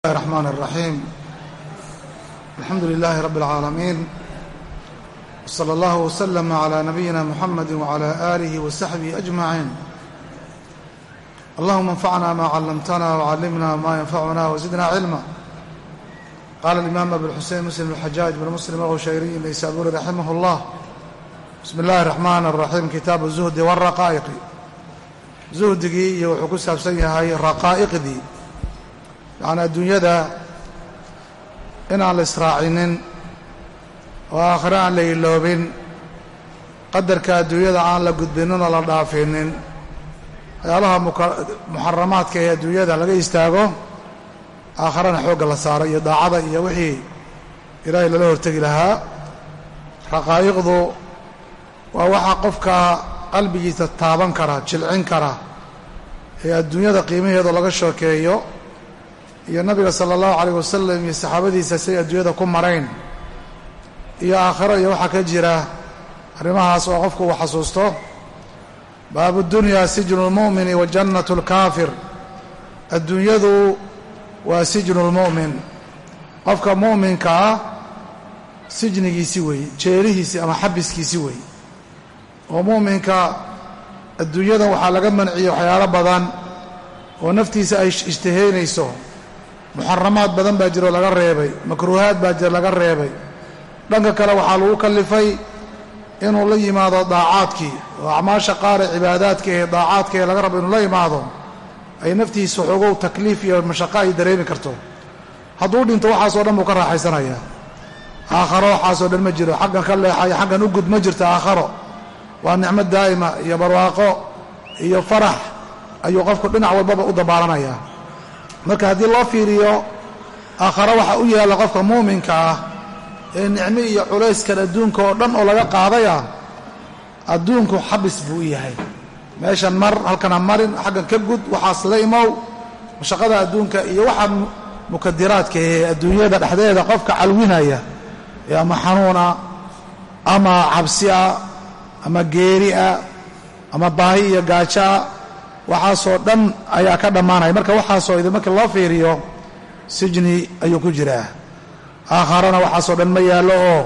الرحمن الرحيم الحمد لله رب العالمين وصلى الله وسلم على نبينا محمد وعلى آله وصحبه أجمعين اللهم انفعنا ما علمتنا وعلمنا ما ينفعنا وزدنا علما قال الإمام أبو الحسين مسلم الحجاج بن مسلم الغشيري النيسابوري رحمه الله بسم الله الرحمن الرحيم كتاب الزهد والرقائق زهdigii iyo wuxuu ku saabsan yahay raqaa'iqdii yacni adduunyada inaan la israacinin oo aakhire aan la iloobin qadarka adduunyada aan la gudbinin oo la dhaafinin waxyaalaha muxaramaadka ee adduunyada laga istaago aakharana xoogga la saaro iyo daacada iyo wixii ilaahay lala hortegi lahaa. Raqaa'iqdu waa waxa qofka qalbigiisa taaban kara jilcin kara ee adduunyada qiimaheeda laga sheekeeyo iyo nabiga sala allahu calayh wasalam iyo saxaabadiisa say adduunyada ku marayn. Iyo aakhiro iyo waxaa ka jira arrimahaas oo qofku uu xasuusto baabu dunyaa sijnu lmu'mini wa jannatu lkaafir adduunyadu waa sijnu lmu'min qofka mu'minka ah sijnigiisi weeye jeelihiisi ama xabiskiisi weeye oo mu'minka adduunyada waxaa laga manciyey waxyaalo badan oo naftiisa ay ishtahaynayso muxaramaad badan baa jiro laga reebay. Makruuhaad baa jiro laga reebay. Dhanka kale waxaa lagu kallifay inuu la yimaado daacaadkii. Oo acmaasha qaar ee cibaadaadka ee daacaadka ee laga rabo inuu la yimaado ay naftiisa xoogow takliif iyo mashaqo ay dareemi karto. Hadduu dhinto waxaasoo dhan buu ka raaxaysanayaa. Aakharo waxaasoo dhan ma jiro. Xaggan ka leexaya xaggan u gud ma jirto aakharo. Waa nicmo daa'ima iyo barwaaqo iyo farax ayuu qofku dhinac walbaba u dabaalanayaa marka haddii loo fiiriyo aakharo waxa u yaalla qofka muuminka ah ee nicmo iyo culayskan adduunka oo dhan oo laga qaadaya adduunku xabis buu u yahay. Meeshan mar halkana marin xaggan ka gud waxaas la imow mashaqada adduunka iyo waxa mukadiraadka ee adduunyada dhexdeeda qofka calwinaya ee ama xanuuna ama cabsiah ama geeriah ama baahi iyo gaajoah waxaasoo dhan ayaa ka dhammaanaya. Marka waxaasoo idin marka loo fiiriyo sijni ayuu ku jiraa. Aakharana waxaasoo dhan ma yaallo oo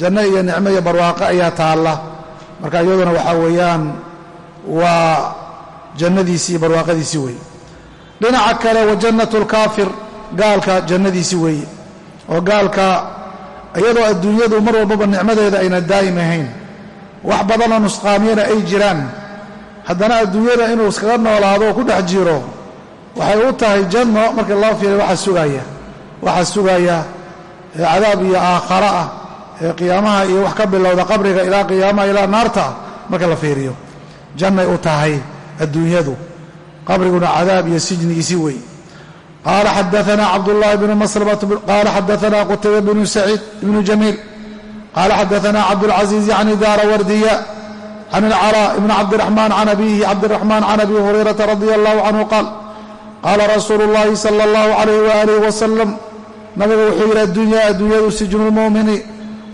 janno iyo nicmo iyo barwaaqo ayaa taalla. Marka iyaduna waxaa weeyaan waa jannadiisii iyo barwaaqadiisii weeye dhinaca kale wa jannatu lkaafir gaalka jannadiisii weeye oo gaalka iyadoo adduunyadu mar walbaba nicmadeeda ayna daa'im ahayn. Wax badanoo nusqaamiyana ay jiraan haddana adduunyada inuu iskaga noolaado oo ku dhex jiro waxay u tahay janno markii loo fiiray waxa sugaya. Waxa sugaya ee cadaab iyo aakharo ah ee qiyaamaha iyo wax ka bilowda qabriga ilaa qiyaamaha ilaa naarta marka la fiiriyo. Jannay u tahay adduunyadu. Qabriguna cadaab iyo sijnigiisi wey qaala xadaanaa cabdullaahi bnu maslamata qaala xadaanaa qutayba bnu saciid ibnu jamiil. Qaala xadaanaa cabdulcasiiz yacni daara wardiya can ilcalaa ibni cabdiraxmaan can abiihi cabdiraxmaan can abi hurayrata radia allahu canhu qaal qaala rasuulu llaahi sala allahu calayh waaalih wasalam nabiga wuxuu yidhi addunya adduunyadu sijnu lmu'mini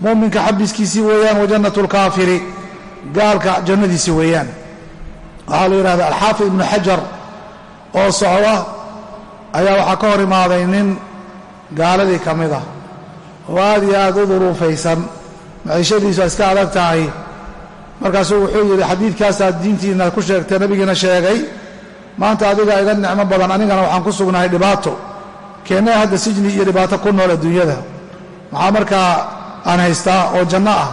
mu'minka xabiskiisii weeyaan wa jannatu lkaafiri gaalka jannadiisii weeyaan waxaa la yidhahda alxaafid ibnu xajar oo socda ayaa waxaa ka hor imaaday nin gaaladii ka mid ah oo aad iyo aad u duruufaysan maciishadiisu markaasuu wuxuu yidhi xadiidkaasaad diintiina ku sheegtay nabigiina sheegay. Maanta adiga iga nicmo badan anigana waxaan ku sugnahay dhibaato. Keennee hadda sijni iyo dhibaato ku nool adduunyada. Maxaa markaa aan haystaa oo janno ah.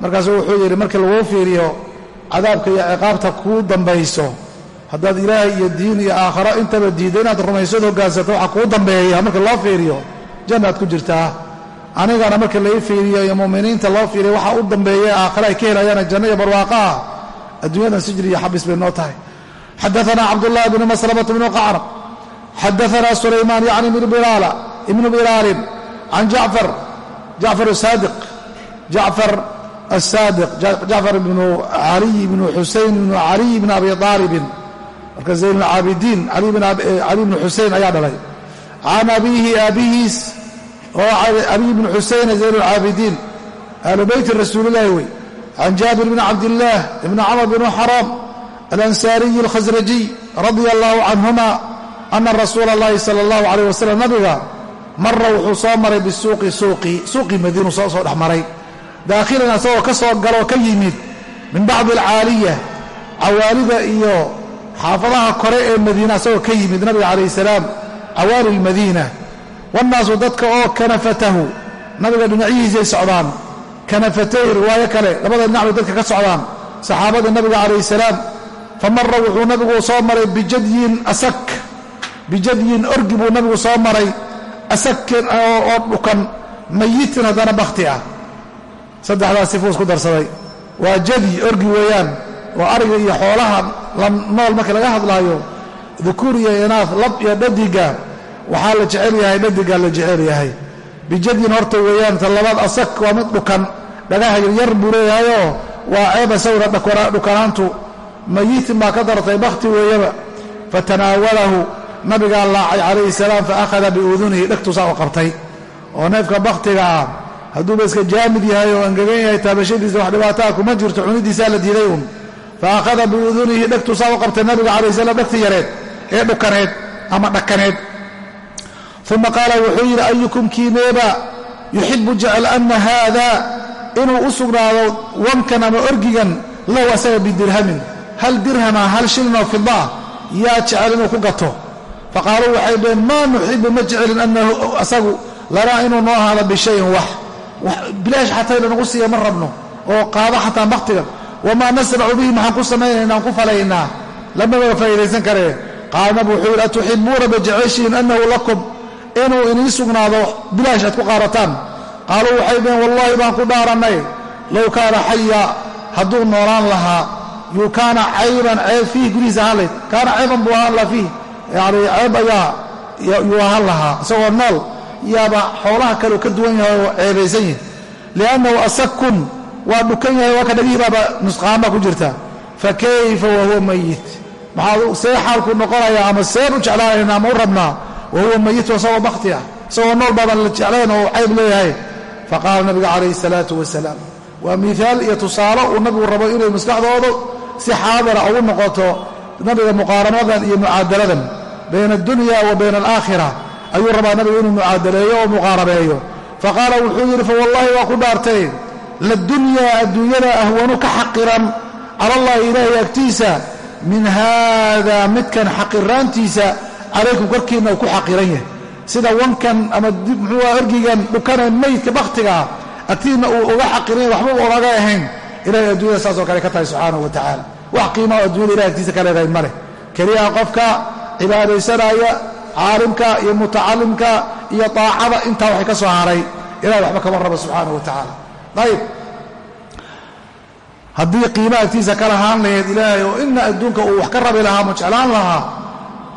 Markaasuu wuxuu yidhi markii laguu fiiriyo cadaabka iyo ciqaabta kuu dambayso haddaad ilaahay iyo diin iyo aakharo intaba diiddo inaad rumaysad hoggaansato waxa kuu dambeeya. Markii loo fiiriyo jannaad ku jirtaa anigana marka lai fiiriyo iyo mu'miniinta loo fiiriyo waxa u dambeeya aakhare ay ka helayaana janno iyo barwaaqo ah adduunyadan sijri iyo xabis bay noo tahay. Xadaanaa cabdullaahi bnu maslamata bnu qacrab xadaanaa sulaymaan yacni ibnu bilaalin. Can jacfar jacfar saadiq jacfar asaadiq jacfar ibnu caliy ibnu xuseyn ibnu caliy ibni abi aalibin marka zayn lcaabidiin cali ibnu xusein ayaa dhalay. Can abiihi aabihiis oo abi ibnu xuseyn zayn lcaabidiin ahlu beyti rasuulillahi wey can jaabir bni cabdillaah ibni camr bn xaraam alansaariyi alkhasrajiy radia allahu canhuma ana rasuula اllahi sala اllahu calayh wasalam nabiga mara wuxuu soo maray bisuuqi suuqi suuqii madiinu soo soo dhex maray. Daakhilan asagoo ka soo galoo ka yimid min bacdi alcaaliya cawaalida iyo xaafadaha kore ee madiina asagoo ka yimid nabiga calayh salaam cawaali lmadiina wannaasu dadka oo kanafatahu nabiga dhinacyihiisay socdaan. Kanafatay riwaayo kale labada dhinac bay dadka ka socdaan. Saxaabada nabiga calayh salaam fa mara wuxuu nabigu soo maray bijadyin asak. Bijadyin orgi buu nabigu soo maray asakin oo dhukan mayitin haddana bakhti ah. Saddexdaas sifuu isku darsaday. Waa jadi orgi weeyaan oo ariga iyo xoolaha nool marka laga hadlaayo dukuur iyo inaaf lab iyo dhadiga waxaa la jecel yahay dhadigaa la jecel yahay. Bijadyin horta weeyaan ta labaad asak waa mid dhukan. Dhagaha yaryar buu leeyahayoo waa ceeba sawra dhukanaantu mayitin baa ka dartay bakhti weeyaba. Fatanaawalahu nabigaa laacay calayhi salaam fa akhada biudunihi dhegtuusaa u qabtay. Oo neefka bakhtiga ah hadduuba iska jaamid yahay oo angegan yahay taabashadiisa wax dhibaataa kuma jirto cunidiisaa la diiday uun. Fa akhada biudunihi dhegtuusaa u qabtay nabiga calayhi salaam dhegti yareed ee dhukaneed ama dhakaneed uma qaala wuxuu yidhi ayukum kiineeba yuxibu jecel ana haada inuu u sugnaado wankan ama orgigan lahu asaga bidirhamin hal dirhama hal shilinoo fidaa yaa jecel inuu ku gato faqaaluu waxay dhaheen maa nuxibu ma jecelin anahu asagu lanaa inuu noo ahaado bishayin wax bilaash xataa lanagu siiya ma rabno oo qaado xataa bakhtigan wamaa nasnacu bihi maxaan ku samaynaynaa aan ku falaynaa lamaba faa'idaysan karee qaala nabi wuxuu yidhi atuxibuuna bajeceshiin annahu lakum inuu inii sugnaado bilaash aad ku qaadataan. Qaaluu waxay dhaheen wallaahi baan ku dhaarannay. Low kaana xaya hadduu noolaan lahaa yuu kaana cayban ceeb fiih gudihiisa ahaan layd kaana cayban buu ahaan lahaa fiih yacni ceeb ayaa yuu ahaan lahaa. Isagoo nool yaaba xoolaha kaleu ka duwan yahay oo ceebaysan yihi liannahu asakun waa dhukan yahay waa ka dhagihii baaba nusqaanbaa ku jirta. Fa kayfa wahuwa mayit maxaa see xaalku noqonayaa ama seen u jeclaanayna ama u rabnaa wahuwa mayitu isagoo bakhti ah isagoo nool baaban la jeclayn oo cayb leeyahay faqaala nabiga calayhi salaatu wasalaam waa miihaal iyo tusaale uu nabigu rabo inay maskaxdoodu si xaadira ugu noqoto nabiga muqaaranadan iyo mucaadaladan bayna addunya wa bayna alaakhira ayuu rabaa nabigu inuu mucaadaleeyo oo muqaarabeeyo faqaala wuxuu yidhi fawallahi waa ku dhaartay ladunyaa adduunyada ahwanu ka xaqiran cala allahi ilaahay agtiisa min haada midkan xaqiraantiisa calaykum korkiinna uu ku xaqiran yahay. Sida wankan ama muxuua orgigan dhukane maydka bakhtigaa agtiinna uu uga xaqiran yahay waxbaba ogaga ahayn. Ilahay adduunyada saasoo kale ka tahay subxaanahu wa tacaala. Wax qiimaa oo addunyada ilahay agtiisa ka leedahay ma leh. Keliya qofka cibaadaysanaya caalimka iyo mutacalimka iyo daacada intaa waxay ka soo haray ilahay waxba kama rabo subxaanahu wa tacaala. Ayib haddii qiima agtiisa ka lahaan lahayd ilaahay oo ina adduunka uu wax ka rabi lahaa ma jeclaan lahaa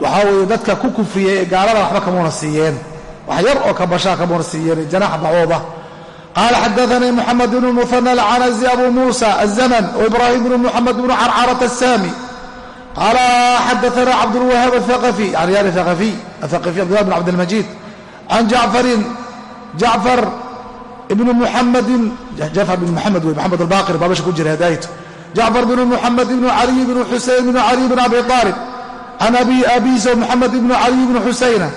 waxaa weeye dadka ku kufriyey ee gaalada waxba kamuuna siiyeen. Wax yar oo kabashaa kamuuna siiyeen janaxa bacooda qaala xadaanii moxamed bnu muhana alcanazi abu muusa azaman waibraahim bnu moxamed bnu carcarata asaami qaala xadaana cabdulwahaab athaqafi yani yani thaqafiy athaqafiy abdullah bn cabdilmajiid can jacfarin jacfar ibn muxamedin jafar bn muxamed wey moxamed albaqir baa meesha ku jira hadaayto jacfar bn muxamed ibnu caliy bnu xuseyn bnu caliy bn abi aalib can abi abiisa moxamed ibn caliy bni xusayna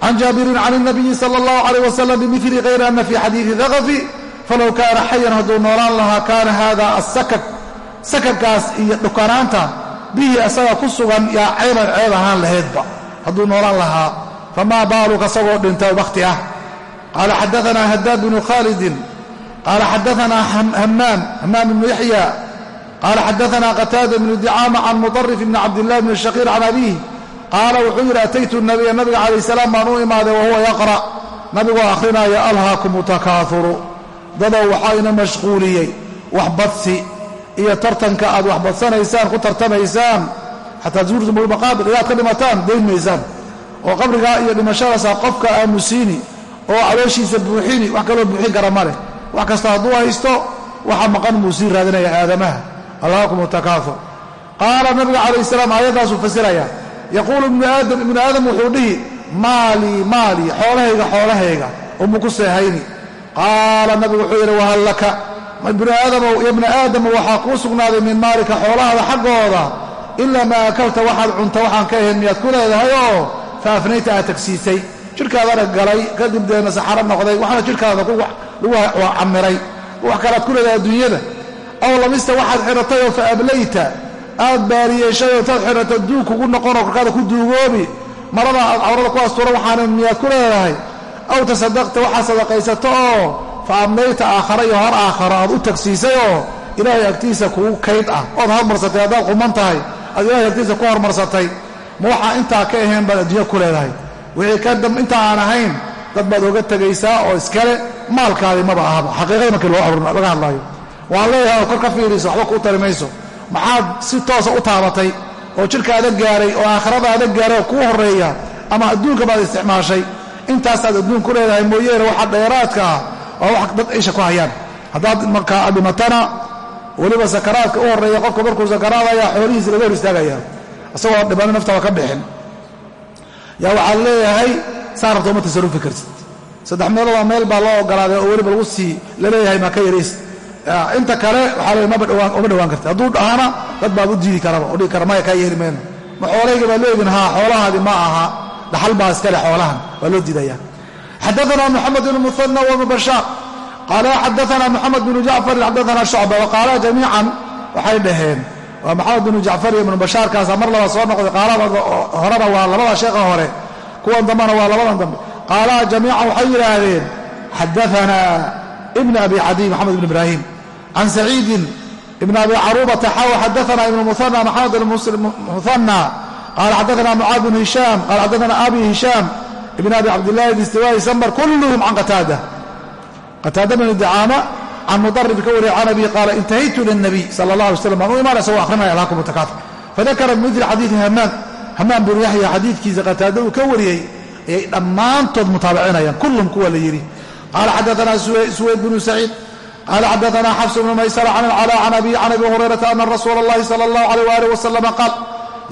can jaabirin can اnabiyi sala اllahu alayh wasalam bimili hayr ana fi xadiidi dakafi falow kaana xayan hadduu noolaan lahaa kaana hada asakak sakakaas iyo dhukanaanta bihi asaga ku sugan yaa ceeban ceeb ahaan lahaydba hadduu noolaan lahaa famaa baaluka asagoo dhinta wakhti ah qaala xadaanaa hadaad bnu khalidin qaala xadaanaa hammaam hammaam ibnu yaxya qaala xadaana qataada bnu dicaama can muطarif bni cabdillahi bni shaqiir can abiih qaala wuxuu yidhi ataytu nabiya nabiga calayh salaam baan u imaaday wahuwa yaqra' nabigoo akhrinaya alhaakum takaahuru dadow waxaa ina mashquuliyey waxbadsi iyo tartanka aad waxbadsanaysaan ku tartamaysaan xataa zuurtum lmaqaabir ilaad ka dhimataan dayn maysaan oo qabrigaa iyo dhimashadaasa qofka aamusiini oo calooshiisa buuxini wax kaloo buuxin kara ma leh wax kasta hadduu haysto waxa maqan buu sii raadinaya aadamaha alhaakum takaahur qaala nabiga calayh salaam aayaddaasuu fasiraya yaquulu ibnu aadam ibnu aadam wuxuu dhihi maalii maalii xoolahayga xoolahayga umu ku seehayni qaala nabigu wuxuu yidhi wahal laka ibnu aadamow ya bna aadama waxaa kuu sugnaaday min maalika xoolahaada xaggooda. Ilaa maa akalta waxaad cunta waxaan ka ahayn miyaad ku leedahay oo fa afnayta aad tagsiisay. Jidhkaadana galay kadib deena saxaro noqday waxna jidhkaada lagu camiray. Wax kalaad ku leedahay adduunyada aw labista waxaad xidhatay oo fa ablayta aad baariyeeshay oo taad xidhato duug kugu noqonoo korkaada ku duugoobi. Marada aad cawrada ku astura waxaana miyaad ku leedahay. Aw tasadaqta waxaad sadaqaysato oo fa amnayta aakhara iyo hor aakharo aad u tagsiisay oo ilaahay agtiisa kugu kayd ah. Ood hormarsatay haddaad quman tahay aad ilaahay agtiisa ku hormarsatay ma waxaa intaa ka ahayn baad adduunya ku leedahay. Wixii ka dam inta aan ahayn dad baad oga tegaysaa oo iskale maalkaadii maba ahaba. Xaqiiqada markii laga hadlaayo waan leeyahay oo kor ka fiiriso waxba kuu tari maxaad si toosa u taabatay oo jidhkaada gaaray oo aakhiradaada gaaray oo kuu horreeya ama adduunka baad isticmaashay. Intaasaad adduun ku leedahay mooyeene waxa dheeraadka ah oo wax dad ciisha ku hayaan. Haddaad markaa dhimatana weliba sakaraadka u horreeya qofka markuu sakaraadaya xoolihiisa laga hor istaagaya. Isagoo dhibano naftaba ka bixin. Yaa waxaad leeyahay saa rabta uma tasarufi kartid. Saddex meeloodoo meel baa loo ogolaaday oo weliba lagu sii la leeyahay maa ka yarays inta kale waxaa le maba dhowaan karti hadduu dhahana dad baad u diidi karaba oo kara maya kaa yeeli ma xoolahayga baad leedin haa xoolahaadi ma aha. Dhaxal baa iskale xoolahan. Waa loo diidaya xadaana moxamed bn muana wbn bashaar. Qaala xadaana moxamed bnu jacfarin xadaana shucba. Waqaala jamiican. Waxay dhaheen waa maxamed bnu jacfar iyo ibnu bashaarkaasa mar laba soo noqday. Qaalada horena waa labada sheekha hore. Kuwan dambena waa labadan dambe. Qaala jamiican. Waxay yidhaahdeen xadaana ibn abi cadiy maxamed ibn ibraahim can saciidin ibn abi carubata xaw xadaana ibn muana maxamed muana qaala xadaana mucaad bn hishaam qaala xadaana abi hishaam ibn abi cabdillahi distiwaayi sambar kulluhum can qataada qataada bn dacaama can mudarib ka wariya can abi qaala intahaytu lilnabiy sala allah alay slam baan u imaan isagoo akhrinaya alhaakum takaatur fadakara bimidli xadiidi hamaan hamaan binu yaxya xadiidkiisa qataada uu ka wariyey ayay dhammaantood mutaabicinayaan kullum kuwa la yidhi qaala xadaana suweyd bnu saciid qaala xadaana xafs bnu maysara can alcala can abi can abi hurayrata ana rasuula اllahi sala اllahu alayh waalih wasalama qaal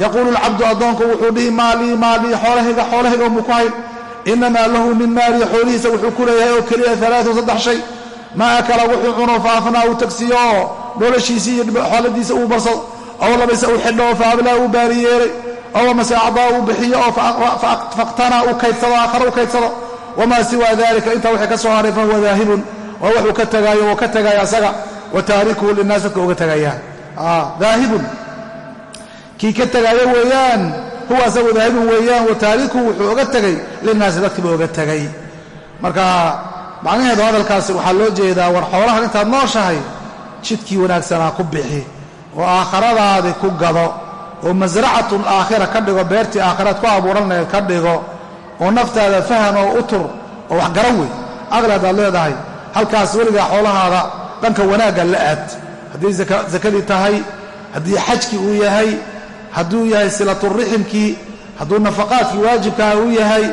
yaquulu alcabdu addoonku wuxuu dhihi maalii maalii xoolahayga xoolahayga mu ku hayn inamaa lahu min maalihi xoolihiisa wuxuu ku leeyahay oo keliya alaatun saddex shay maa akala wuxuu cuno faafnaa uu tagsiyo oo noloshiisii iyo xooladiisa uu barsado ow labayse uu xidho oo faablaa uu baariyeeray ow amase acdaa uu wamaa siwaa dalika intaa wixii ka soo haray fahuwa daahibun waa wuxuu ka tagaayo ka tagaya asaga wa taarikuhu linaas dadka uga tagayaa daahibun kii ka tegaayo weeyaan huwa asagu daahibun weeyaan wa taarikuhu wuxuu oga tegay linaasi dadkiiba oga tegay marka macnaheedu hadalkaasi waxaa loo jeedaa war xoolahan intaad nooshahay jidkii wanaagsanaa ku bixi oo aakhiradaadi ku gado oo masracatun aakhira ka dhigo beertii aakhiraad ku abuuranayd ka dhigo oo naftaada fahan oo utur oo wax garan wey aqli haddaad leedahay halkaas weligaa xoolahaada dhanka wanaagga la aad. Haddii sakadii tahay haddii xajkii uu yahay hadduu yahay silaturiximkii hadduu nafaqaadkii waajibkaah uu yahay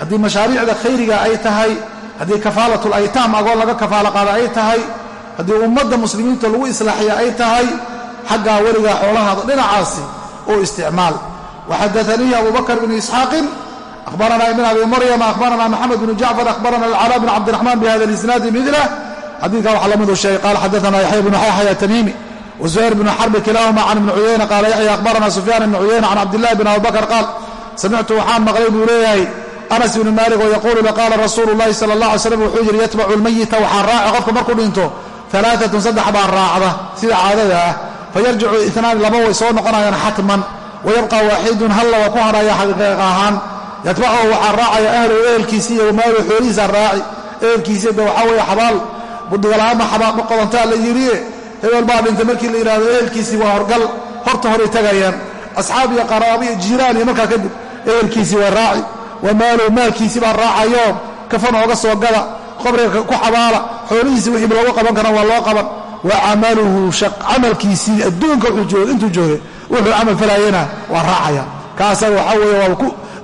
haddii mashaariicda khayriga ay tahay haddii kafaalatul aytaam agoon laga kafaalo qaada ay tahay haddii ummadda muslimiinta lagu islaaxiya ay tahay xaggaa weligaa xoolahaada dhinacaasi u isticmaal. Waxadaanihi abu bakr bn isxaaqin ahbarana ibn abi maryam ahbarana maxamed bn jacfar ahbarana alcala bn cabdiraxman bihada lisnaadi midlah xadiidka waxaa lamidu sheegay qaala xadaana yaxya bnu xaxya tamiimi wzuhayr bnu xarbi kilaahuma can ibni cuyayna qaala yaxya ahbarana sufyaan ibni cuyayna can cabdillahi bn abi bakr qaal samictu waxaan maqlay buu leeyahay anas ibni maalik oo yaquulu qaala rasuulu llahi sala allah alay slam wuxuu yidhi yatbacu lmayita waxaa raaca qofka markuu dhinto alaaatun saddex baa raacda sida caadada ah fayarjicu inaani laba way soo noqonayaan xatman wayabqa waaxidun halla waa ku hadhaya xaqiiq ahaan yatbacuhu waxaa raacaya ahlu ehelkiisii iyo wamaalu xoolihiisa raaci ehelkiisii de waxaa weeye xabaal. Budigalaama xabaal qodantaa la yidhi? Hebel baa dhintay markii la yidhahdo ehelkiisii waa horgal. Horta horay tagayaan. Asxaab iyo qaraabi iyo jiiraan iyo markaa kadib ehelkiisii waa raaci wamaaluhu maalkiisii baa raacayo. Kafan ooga soo gada. Qabriga ku xabaala. Xoolihiisii wixii loogu qaban kara waa loo qaban. Wa camaluhu camalkiisii adduunka intuu joogay wuxuu camal falayena waa raacaya. Kaasaga waxaa weeye waa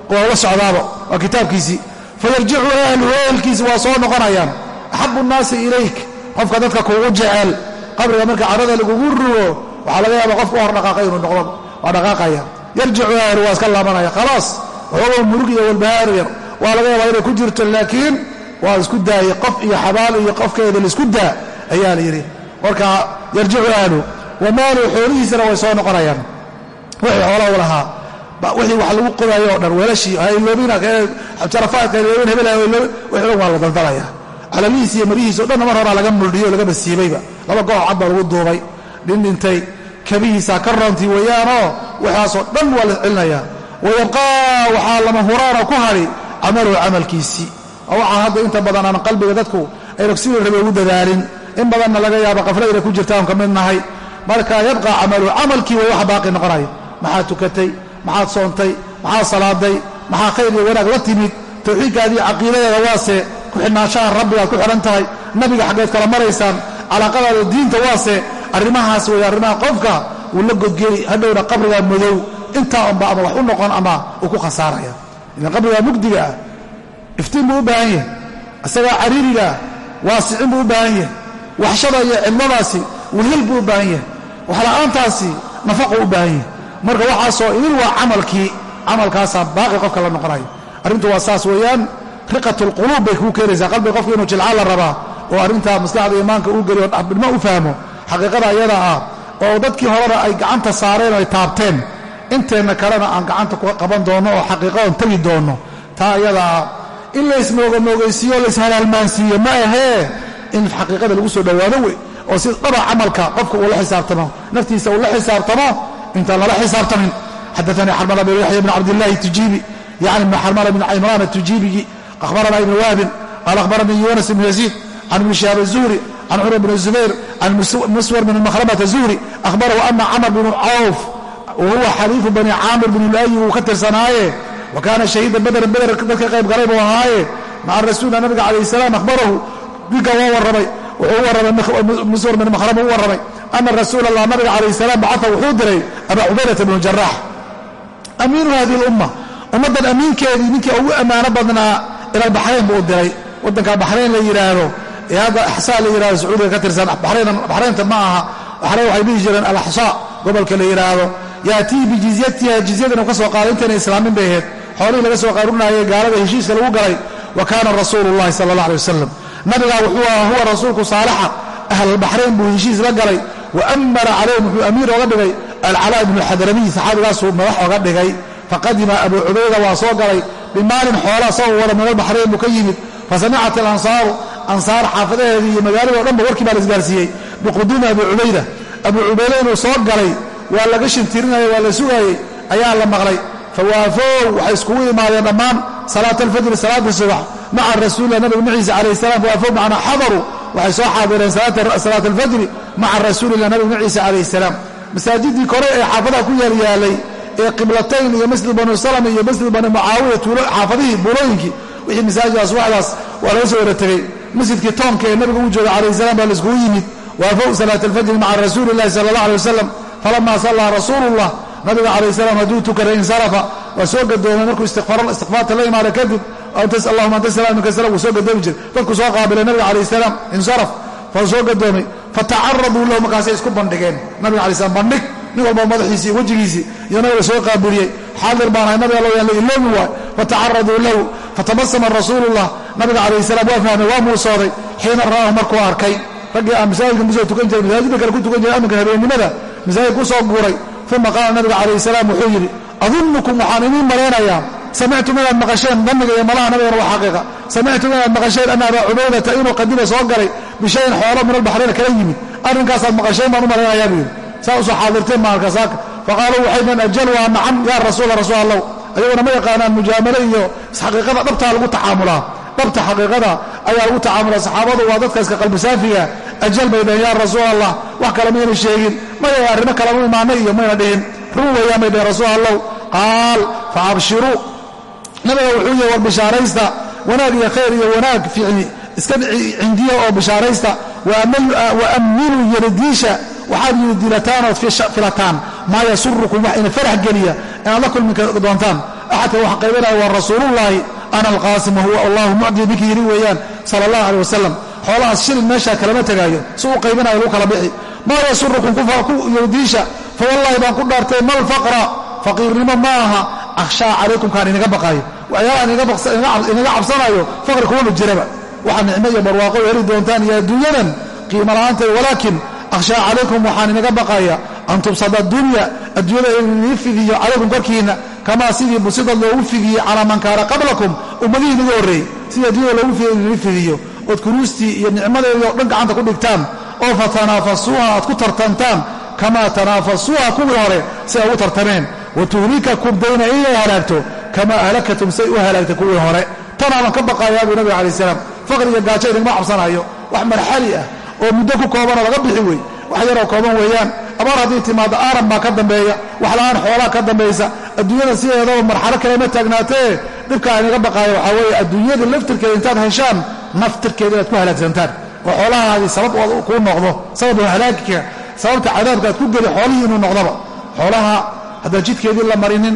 la socdaaba waa kitaabkiisii fayarjicu ahluhu ehelkiisi waa soo noqonayaan. Axabu nnaasi ilayk qofka dadka kuugu jecel. Qabriga marka carada lagugu rugo waxaa laga yaaba qofka u hor inuu noqdo waa dhaqaaqaya. Yarjicu ahlu waa iska laabanaya. Khalaas waxooga murug iyo walbahaar yar. Waa laga yaabaa inay ku jirto laakiin waa isku daayey qof iyo xabaal iyo qofkeeda la isku daa ayaa la yidhi. Marka yarjicu ahlu wa maalu xoolihiisana way soo noqonayaan. Wixii xoolaha u lahaa wixii wax lagu qoraayo oo dhan weelashii hayloobina jarafaadka hayloobin hebel wixii dhan waa la daldalaya. Calalihiis iyo marihiis o dhanna mar horaa laga muldhiyo laga basiibayba laba gooc cad lagu duubay. Dhindhintay kabihiisaa ka roontii weeyaanoo waxaasoo dhan waa la wayabqaa waxaa lama huraana ku hadhi camaluhu camalkiisii oo waxaan hadda inta badan aan qalbiga dadku ayna sidii rabe ugu dadaalin. In badanna laga yaaba qafla ku jirtaan ka mid nahay marka yabqa camaluhu camalkii way wax baaqi noqonaya maxaad tukatay maxaad soontay? Maxaad salaaday? Maxaa khayr iyo wanaag la timid? Tawxiidkaadii caqiidadeeda waase ku-xidhnaanshaha rabbigaad ku xidhan tahay nabiga xaggeed kala maraysaan calaaqadaada diinta waase arrimahaas weeye arrimaha qofka wuu la godgeli hadhowna qabrigaa madow intaa unba ama wax u noqon ama uu ku khasaaraya. Ilan qabrigaa mugdiga ah iftiin buu u baahan yahay isagaa cariirigaah waasicin buu u baahan yahay waxshada iyo cidladaasi wehel buu u baahan yahay waxla'aantaasi nafaqu u baahan yahay marka waxaasoo idin waa camalkii camalkaasaa baaqi qofka la noqonayo arrintu waa saas weeyaan riqat lquluub bay kuu keenaysaa. Qalbiga qofka inuu jilcaan la rabaa oo arrintaa maskaxda imaanka uu geliyo dhexbidhmo u fahmo. Xaqiiqada iyada ah oo dadkii horena ay gacanta saareen oo ay taabteen. Inteenna kalena aan gacanta ku qaban doonno oo xaqiiqadan tegi doonno taa iyada ah in laysmoogamoogaysiiyo layshalaalmaansiiyo ma ahee in xaqiiqada lagu soo dhowaado wey oo si dhaba camalka qofka uu la xisaabtamo. Naftiisa uu la xisaabtamo intaan lala xisaabtamin. Xadaanii xarmala bn yaxya bn cabdillahi tujiibi yani bn xarmala bn cimraan atujibigi akhbarana ibn wahabin qaala akhbaranii yunas bn yaziid can ibni shihaab azuhri can cumar bn zubayr can muswar bn makhramat azuhri akhbarahu ana camr bn cawf wahuwa xaliifu bani caamir bn laayi wuu ka tirsanaaye wa kaana shahiida badran beder dadka qayb galay buu ahaaye. Maca rasuulina nabiga calayh salaam akhbarahu ninka waa warramay wuxuu u warramay muswar bn makhrama u warramay ana rasuul allah nabiga calayh salaam bacaa wuxuu diray abaa cubaydata bnu jaraax amiinu hadihi lumma ummaddan amiinkeedii ninkii ugu ammaano badnaa ila baxrayn buu diray waddanka baxrayn la yidhaahdo ee hadda axsaa la yidhahdo sacuudiga ka tirsan baxraynta ma aha baxrayn waxay dhihi jireen alaxsaa gobolka la yidhaahdo yaatii bijizyatiha jizyadanu ka soo qaaday intayna islaamin bay ahayd xoolihii laga soo qarurinayay gaalada heshiiska lagu galay wa kaana rasuulu llahi sala allah alay wasalam nabigaa wuxuu aha huwa rasuulku saalixa ahlalbaxrayn wa amara calayhim wuxuu amiir oga dhigay alcalaa ibnu xadramiy saxaabigaasuu madax oga dhigay. Faqadima abuu cubayda waa soo galay. Bimaalin xoola asagoo wada minal baxrayn buu ka yimid. Fasamicat alansaaru ansaar xaafadaheedii iyo magaalada o dhanba warkii baa la isgaarsiiyey. Biquduumi abuu cubayda. Abuu cubayda inuu soo galay waa laga shintirinaya waa la sugaayey ayaa la maqlay. Fawaafow waxay iskugu imaadeen dhammaan salaat alfajri salaada subax maca rasuulilah nabiga maciisa calayh salam fawaafow macnaa xadaru waxay soo xaadireen salaat alfajri maca rasuulilah nabiga maciisa calayh salaam. Masaajidii kore ee xaafadaha ku yaalyaalay ee qiblatayn iyo masjid banu salm iyo masjid bani mucaawiya xaafadihii buulooyinkii wixii masaajiddaas waxdaas waa laga soo wada tegey masjidkii toonka ee nabiga u jooga calayh salam baa laiskugu yimid. Waafow salaat alfajri maca rasuuli illahi sala allah alay wasalam falama sallaa rasuulullah nabiga calayh salam hadduu tukaday insarafa waa soo gadoomay markuu istikfaarta la imaada kadib allahuma anta salam minka salam wuu soo gadoomi jiray. Dadku soo qaabilay nabiga calayh salam insaraf waa soo gadoomay fatacaraduu lahu markaasay isku bandhigeen. Nabiga alay slam bandhig nin walba madaxiisii wejigiisii iyo nabiga soo qaabiliyey. Xaadir baan ahay nabiga la iloomi waay fatacaraduu lahu fatabasama rasuulullah. Nabiga calayh salam waa fahmay waa muusooday. Xiina ra'ahu markuu arkay raggii aan masaajidka musoo tukan jiray masaajidda kale ku tukan jiray amminka habeennimada masaajid ku soo guuray. Uma qaala nabiga calayh salaam wuxuu yidhi adunnukum waxaan idiin malaynayaa samictum inaad maqasheen damiga iyo malaha nabigana waa xaqiiqa samictum inaad maqasheen ana abaa cubaydata inuu qadiba soo galay bishayin xoolo min albaxrayn kala yimid arrinkaasaad maqasheen baan u malaynayaa buu yidhi saa u soo xaadirteen maalka saaka faqaaluu waxay dheen ajal waa nacam yaa rasuula rasuul allow ayaguna ma yaqaanaan mujaamalo iyo xaqiiqada dhabtaa lagu tacaamulaa dhabta xaqiiqada ayaa lagu tacaamulaa saxaabadu waa dadka iska qalbisaafiga ajal bay dheheen yaa rasuul allah wax kale mayna sheegin maya arrimo kalama imaanay nabiga wuxuu yihi war bishaaraysta wanaag iyo khayr iyo wanaag fiicni iska cindiya oo bishaaraysta. Waamminuu yaridiisha. Waxaad yidilataan ood filataan. Maa yasurukum wax ina farax geliya inaad la kulmi doontaan. Axadka waxa qaybanaya waa rasuulullaahi ana alqaasim wahuwa allahu mucdi ninki yidhi weeyaan sala allah aleh wasalam xoolahaas shilin meeshaa kalama tegaayo si uu qaybinayo lagu kala bixi. Maa yasurukum ku yowdiisha fa wallahi baan ku dhaartay mal faqra faqiirnimo ma aha calaykum kaan inaga baqaayo waxyaalahaan inaga cabsanayo faqri kumaba jiraba. Waxaa nicmo iyo barwaaqo heli doontaan iyo adduunyadan qiimo la'aantay walaakin akhshaa calaykum waxaan inaga baqaya an tubsada dunya adduunyada inii fidiyo calaykum korkiinna kamaa sidii busidad loogu fidiyey calaa man kaana qablakum ummadihii naga horreeyey sidii adduunyada loogu fidiyo ood kuruustii iyo nicmadeedii oo dhan gacanta ku dhigtaan oo fa tanaafasuuha aad ku tartantaan kamaa tanaafasuuha kuwii hore si ay ugu tartameen wa tuhlikakum dayna inay halaagto kamaa ahlakatum say u halaagtay kuwii hore. Tanaaban ka baqayaa buu nabiga alai salaam. Faqriga gaajo idinma cabsanayo. Wax marxali ah oo muddo ku koobanoo laga bixi wey wax yaroo kooban weeyaan. Abaar haddii timaado aaran baa ka dambeeya. Wax la'aan xoolaa ka dambaysa. Adduunyada sideedaba marxalo kale ma taagnaatee? Dhibkaa inaga baqaaya waxaa weeye adduunyada laftirkeeda intaad heshaan naftirkeeda inaad ku halaagsantaan oo xoolahaadii sabab kuu noqdo sabab halaagka sababta cadaabka aad ku geli xoolihii inuu noqdoba xoolaha haddaan jidkeedii la marinin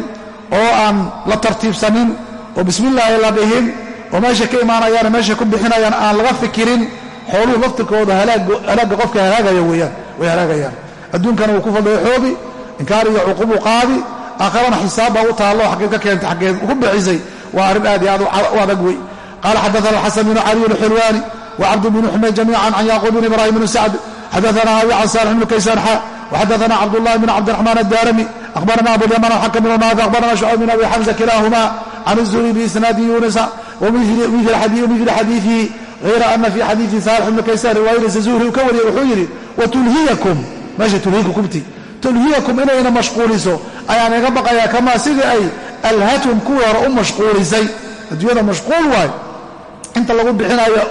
oo aan la tartiibsanin oo bismi bismillaahi la dhihin oo meesha ka imaanayaan meesha ku bixinayaan aan laga fikirin xooluhu laftirkooda halaaga qofka halaagaya weyaan way halaagayaan. Adduunkana wuu ku fadlay xoogi inkaar iyo cuqubuu qaadi aakharana xisaab baa u taallo xaggeed ka keentay xaggeed ku bixisay waa arrin aad iyo aad u adag wey qaala xadaana alxasan binu caliy alxilwaani wcabd bn xumayd jamiican can yacquub bn ibrahim bn sacd. Xadaana abi can saalix bn kaysaan xa. Waxadaana cabdullahi bn cabdiraxmaan addaarami abarna abuyman xak bn maad abarna shucayb bin abi xamsa kilaahuma can الzuri biisnaadi yunusa wmil xadiiihi hayra ana fi xadiii saalix ibni kaysan riwaayadiisa zuhri uu ka wariyey wuxuu yidhi watulhiyakum meesha tulhiiku kubti tulhiyakum inayna mashquuliso ayaan iga baqayaa kamaa sidii ay alhatum kuwii hore u mashquulisay adduunyada mashquul waay inta lagu bixinayo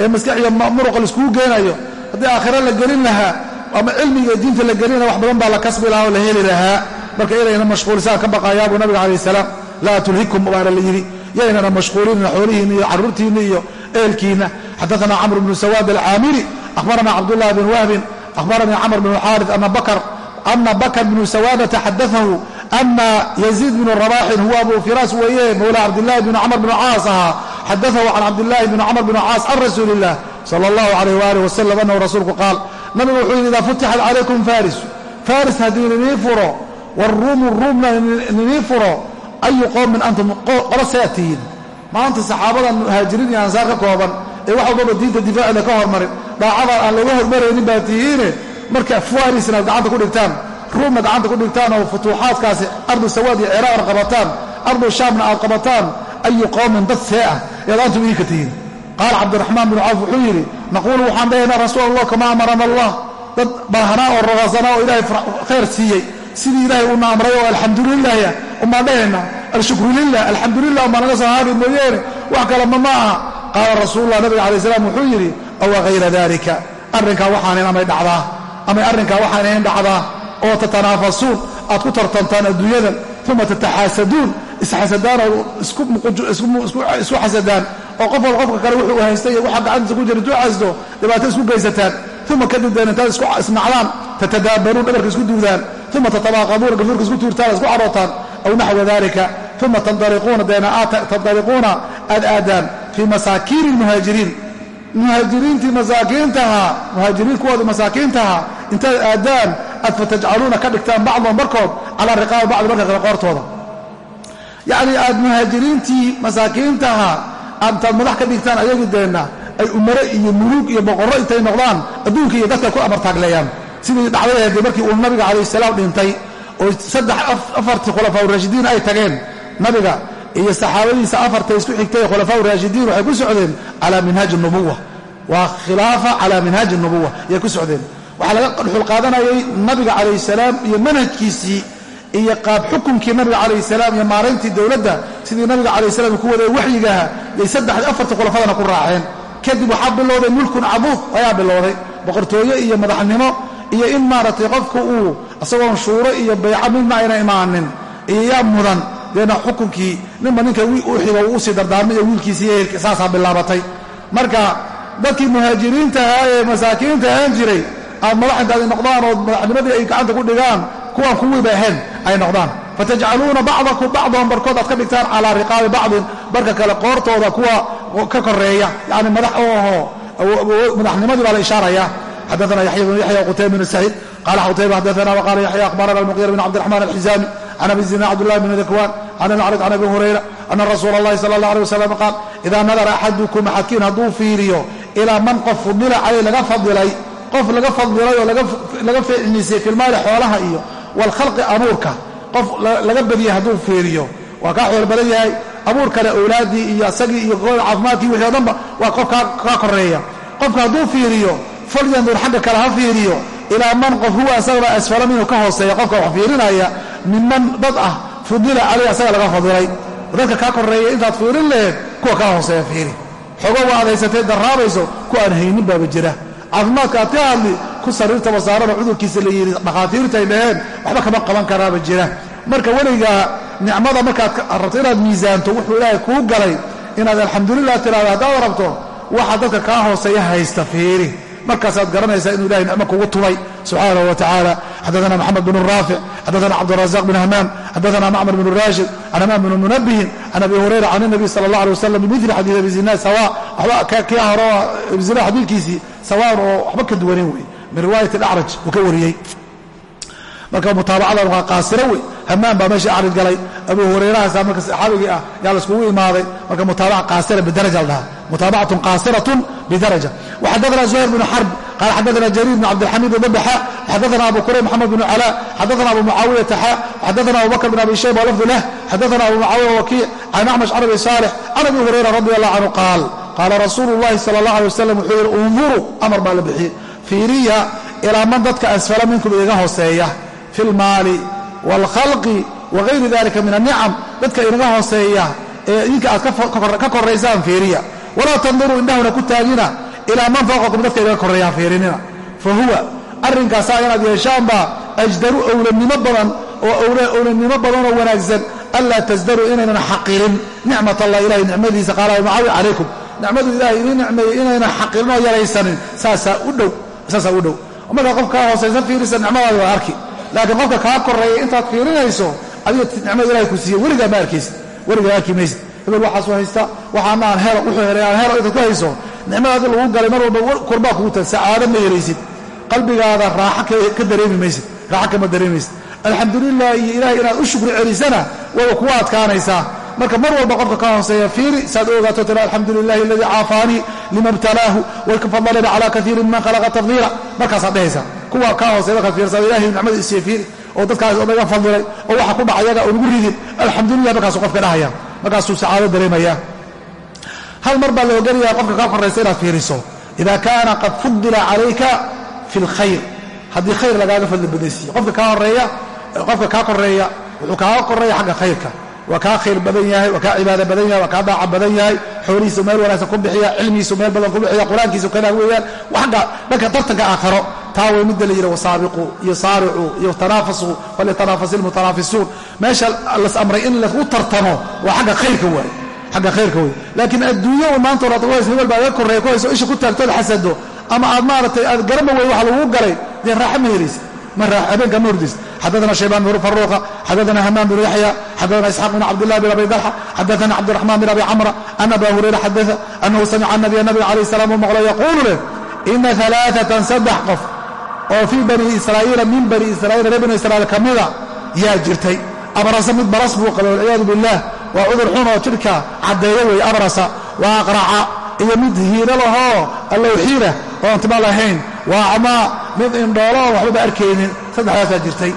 ee maskax iyo muruqa laiskugu geenayo haddii aakhiro la gelin lahaa ama cilmiga iyo diinta la gelina wax badan baa la kasbi lahaa oo la heli lahaa marka inayna mashquulisaan ka baqayaa buu nabiga calayh salaam laa tulhikum baana la yidhi. Yaynana mashquulinina xoolihiinna iyo carruurtiinna iyo ehelkiinna xadaana camr bnu sawaad alcaamiri akhbarana cabdullahi bn wahbin akhbaranii camr bn xaarif ana bakr bnu sawaadata xadaahu ana yaziid bnu rabaxin huwa abu firas weeye mawla cabdillahi bn camr bn caas ahaa xadaahu can cabdillahi bn camr bn caas can rasuuli illah sala allahu alayh waalih wasalam anahu rasuulku qaal nabigu wuxuu yidhi idaa futixat calaykum farisu faris haddii ninii furo waruumu ruumna ninii furo ayu qowmin antum qolo saad tihiin maanta saxaabadan muhaajiriin iyo ansaar ka kooban ee wax walbaba diinta difaaceeda ka hormarin dhaacadan aan laga hormaraynin baa tihiine marka farisna aad gacanta ku dhigtaan ruumna gacanta ku dhigtaan oo futuuxaadkaasi ardu sawaad iyo ciraaqna qabataan ardu shaamna aad qabataan ayu qowmin dad see ah ead antum idinka tihiin qaala cabdiraxmaan binu cawf wuxuu yidhi naquulu waxaan dhahaynaa rasuul allah kama amarana allah dad baahanaa oo raraasanaa oo ilaahay siiyey sidii ilaahay uuna amray oo alxamdulilaahi umaan dhahaynaa alshukru lilah alxamdulilah umaa naga soo haari mooyeene wax kalema ma aha qaala rasuululah nabiga alay slam wuxuu yidhi awa hayra dalika arrinkaa waxaanan amay dhacdaa amay arrinkaa waxaanayn dhacdaa oo tatanaafasuun aad ku tartantaan adduunyadan uma tataxaasaduun isxasadaan oo isku xasadaan oo qof wal qofka kale wuxuu haystay waxa gacantiisa ku jira intuu xasdo dhibaato isku geysataan uma kadib deen intaad isnacdaan tatadaabaruun dhabarka isku duudaan uma tatabaaqaduuna gafuurka isku tuurtaan isku cadhootaan aw naxwa dalika uma tandaliquuna aad aadaan fii masaakiini lmuhaajiriin muhaajiriintii masaakiintaha muhaajiriin kuwoodii masaakiintaha intaad aadaan aad fatajcaluuna ka dhigtaan bacdahum barkood calaa riqaabi bacdi marka kale qoortooda yacni aad muhaajiriintii masaakiintaha aad intaad madax ka dhigtaan ayagii deenna ay umare iyo muluug iyo boqorro intay noqdaan adduunka iyo dadka ku amartaagleeyaan sidii dhacday haddii markii uu nabiga calayh salaam dhintay oo saddex afartii khulafaa raashidiin ay tageen nabiga iyo saxaabadiisa afarta isku xigtay khulafaa raashidiin waxay ku socdeen calaa minhaaji nubuwa waa khilaafa calaa minhaaji nubuwa ayay ku socdeen. Waxaa laga dhuxul qaadanayay nabiga calayh salaam iyo manhajkiisii iyo qaab xukunkii nabiga calayh salaam iyo maarayntii dowladda. Sidii nabiga calayh salam ku waday waxyigaha yay saddexdii afartii khulafadana ku raaceen kadib waxaa bilowday mulkun cabuud ayaa bilowday. Boqortooye iyo madaxnimo iyo in maaragtay qofku uu isagoon shuuro iyo bayco midna ayna imaanin iyo yaa mudan deena xukunkii ninba ninka u xigo u sii dardaarmay iyo wiilkiisii ehelki saasaa bilaabatay. Marka dadkii muhaajiriinta ahaa ee masaakiinta ahaan jiray aad madax intaadi noqdaan oo madaxnimadii ay gacanta ku dhigaan kuwaan kuwiiba ahayn ay noqdaan. Fatajcaluuna bacdakum bacdahum barkood aad ka dhigtaan calaa riqaabi bacdin barka kale qoortooda kuwa ka koreeya yani madax oho madaxnimadii baa la ishaaraya. Xadaana yaxya bn yaxya qutayba bn saciid qala qutayba xadaana waqala yaxya akhbarana almuqira bn cabdiraxman alxizaami can abi zina cabdullahi bn dakwaan can almacraj can abi hurayra ana rasuula allahi sala allah alيh wasalam qaal idaa nadara axadukum axadkiin hadduu fiiriyo ilaa man qof fudila caley laga fadilay qof laga fadilay oo laga ficnisay filmaali xoolaha iyo waalkhalqi anuurka qof laga badiyay hadduu fiiriyo. Waa kaa xoolo badan yahay abuur kale owlaaddii iyo isagii iyo caafimaadkii wixii o dhanba waa qof kaa koreeya qofka hadduu fiiriyo falyandur xagga kale ha fiiriyo ilaa man qof huwa asagaba asfala minuu ka hooseeya qofka wax fiirinaya minman dad ah fudila caleyh asaga laga fadilay. Dadka kaa koreeya intaad fiirin laheed kuwa kaa hooseeya fiiri. Xogo waa adaysatay darraabayso ku aan haynin baaba jira. Caafimaadka aad ka hadli ku sariirta wasaarada cudurkiisa la yidhi dhakhaatiirta ay dhaheen waxba kama qaban karaaba jira. Marka weligaa nicmada markaad rabto inaad miisaanto wuxuu ilaahay kuu galay inaad alxamdulilah tiraado haddaad rabto waxa dadka kaa hooseeya haysta fiiri markaasaad garanaysaa inuu ilahay nicmo kugu tumay subxaanaه wa tacaala xadaana moxamed bn raafic xadaana cabdrazaq bn hamaam xadaana macmar bn rashid can hamaam bn munabihin can abi hurayra can الnabiy sala اllah alay wasalam bimili xadiid abi zinaad sawa waxba kii hore abi zinaad xadiidkiisii sawaan oo waxba ka duwanin wey min riwaayat alacraj uu ka wariyey marka mutaabacadan waa qaasiro wey hamaan baa meesha acrid galay. Abu hurayrahaasa marka saxaabigii ah yaa laiskugu imaaday. Marka mutaabaca qaasira bidaraja la dhahaa. Mutaabacatun qaasiratun bidaraja. Waxadana zuhayr bnu xarb qaala xadana jariir bn cabdilxamiid dabaxa xadana abu kurayb maxamed bnu calaa xadana abu mucaawiyata xa xadana abu bn abi shayba lafdu lah xadana abu mucaawiya wakiic can axmash can abi saalix can abi hurayra radi allah canhu qaal qaala rasuulu llahi sala allah alay wasalam wuxuu yidhi unduruu amar baa la bixiyey. Fiiriya ilaa man dadka asfala minkum iga hooseeya fi lmaali waalkhalqi wagayri dalika min annicam dadka inaga hooseeya ee idinka aad ka koraysaan fiiriya walaa tanduruu indhahuna ku taagina ilaa man fawqakum dadka inaga korreeyaan fiirinina fa huwa arrinkaasaa inaad yeeshaanbaa ajdaru owlanimo badan oo owlanimo badanoo wanaagsan. Anlaa tasdaruu inaynan xaqirin. Nicmat allah ilahay nicmadiisa qaala mucaawiya calaykum. Nicmadu ilahay idin nicmeeyey inaynan xaqirin oo yaraysanin. Saasaa u dhow markaa qof kaa hoosaysan fiirisa nicmadaadi arki laakiin qofka kaa koreeya intaad fiirinayso adiga nicmada ilahay ku siiye weligaa ma arkaysid weligaa arki maysid hebel waxaasuu haysta waxaana aan wuxuu helay aan helo intaad ku hayso. Nicmadaadi lagu galay mar walba korbaa kugu tahay sacaado ma helaysid qalbigaada raaxo ka dareemi maysid raaxo kama dareemaysid alxamdulilah iyo ilahay inaad u shukri celisana waba kuwa adkaanaysaa. Marka mar walba qofka ka hooseeya fiiri saad ogaato tira alxamdu lilahi aladii caafaanii lima btalaahu wakafadalani cala kaiirin miman khalaqa tafdiila. Markaasaad dhehaysaa kuwa kaa hoosey markaad fiirsada ilahay fiiri oo dadkaas naga fadilay oo waxa ku dhaca yaga oo nagu ridin alxamdulilah markaasuu qofka dhahaya markaasuu sacaado dareemaya hal mar baa la oganayaa qofka kaa koraysa inaad fiiriso ida kaana qad fudila calayka fi lkhayr haddii khayr lagaaga fadli badaysiiyo. Qofka kaa horreeya qofka kaa koreeya wuxuu kaaga koreeya xagga khayrka. Waa kaa khayr badan yahay waa kaa cibaada badan yahay waa kaa daaca badan yahay xoolihiisu meel wanaagsan ku bixiya cilmigiisu meel badan ku bixiya qur'aankiisu kana weeyaan dhanka tartanka aakharo taa way midda la yidhi wasaabiquu iyo saaricuu iyo tanaafasuu falyatanaafas ilmutanaafisuun meesha las amray in lagu tartamo waa xagga khayrka waay xagga khayrka wey laakiin adduunyo un maanta oraad ku haysa hebel baa iga korreeya ku hayso isha ku taagtood xasado ama aad maaragtay aad garama wey waxa lagu galay dee raaxa ma helaysa habeenka ma hordis xadana shaybaan bn faruuqa xadana hamaam bn yaxya xadana isxaaq bn cabdilah bn abi dalxa xadana cabdiraxmaan bn abi camra an aba hurayra xadaa anahu samica nabiya nabiga calayh salam u maqlo yaquulu leh ina alaaatan saddex qof oo fii bani israa'iila min bani israiil reer bani israiil ka mida yaa jirtay. Abrasa mid baras buu qabay walciyaadu billaah. Waa cudur xun oo jidhka caddeeya weeye abrasa waa aqraca iyo mid hiilo lahoo allowxiila oo antima lahayn waa acmaa mid indhoolo oon waxbaba arkaynin saddexdaasaa jirtay.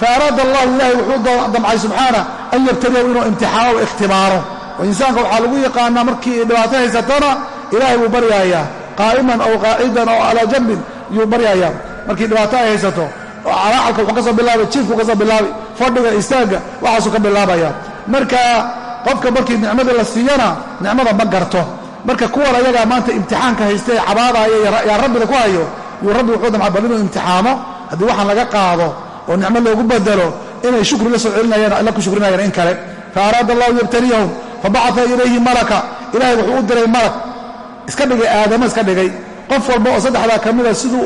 Fa araada allahu ilaahay wuxuu damcay subxaana an yabtaliyahu inuu imtixaano ikhtibaaro oo insaanka waxaa lagu yaqaanaa markii dhibaato haysatana ilaahay buu baryayaa qaa'iman aw qaacidan oo calaa jambin yuu baryayaa markii dhibaato ay haysato calaacalka wuxuu ka bilaabay jiifku ka bilaabay fadhiga istaagga waxaasuu ka bilaabaya marka qofka markii nicmada la siiyana nicmada ma garto. Marka kuwan ayagaa maanta imtixaanka haysta ee yaa rabbida ku hayo yuu rabbi wuxuu damca bal inuu imtixaamo? Haddii waxaan laga qaado oo nicmo loogu bedelo inay shukri la soo celinayaan la ku shukrinayaan in kale. Fa araada allahu yabtaliyahum fabacata ilayhi malaka. Ilahay wuxuu u diray malak. Iska dhigay aadamo iska dhigay. Qof walba oo saddexdaa ka mida siduu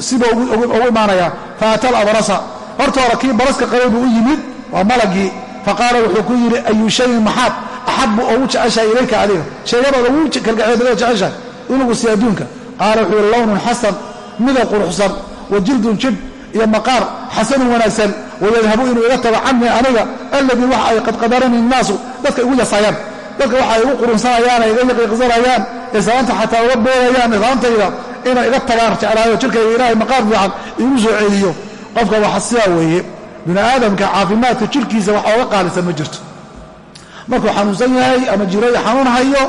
siba ugu imaanaya fa ata alabrasa hortoora kii baraska qabay buu u yimid waa malagii. Faqaala wuxuu ku yidhi ayu shayin maxaad? Axabu ugu jeceshahay ilayka adiga. Sheegabaad ugu kalgaceedada jeceshahay. Inugu si adduunka. Qaala wuxuu yidhi lownun xasan midab quruxsan wa jildun jidh iyo maqaar xasanun wanaagsan. Wayadhabu inuu iga tago canii aniga alladii waxa ay qad qadaranii innaasu dadka igu yasayaan. Dadka waxa ay igu qurunsanayaan ay iga yaqiiqsanayaan ee xataa uga beerayaan nidaamtayda inay iga tagaan jeclaayo jirkayga ilaahay maqaar fiican igu soo celiyo. Qofka waxa sidaa weeye bini aadamka caafimaadka jirkiisa wax ooga qaalisan ma jirto. Markuu xanuunsan yahay ama jiro xanuun hayo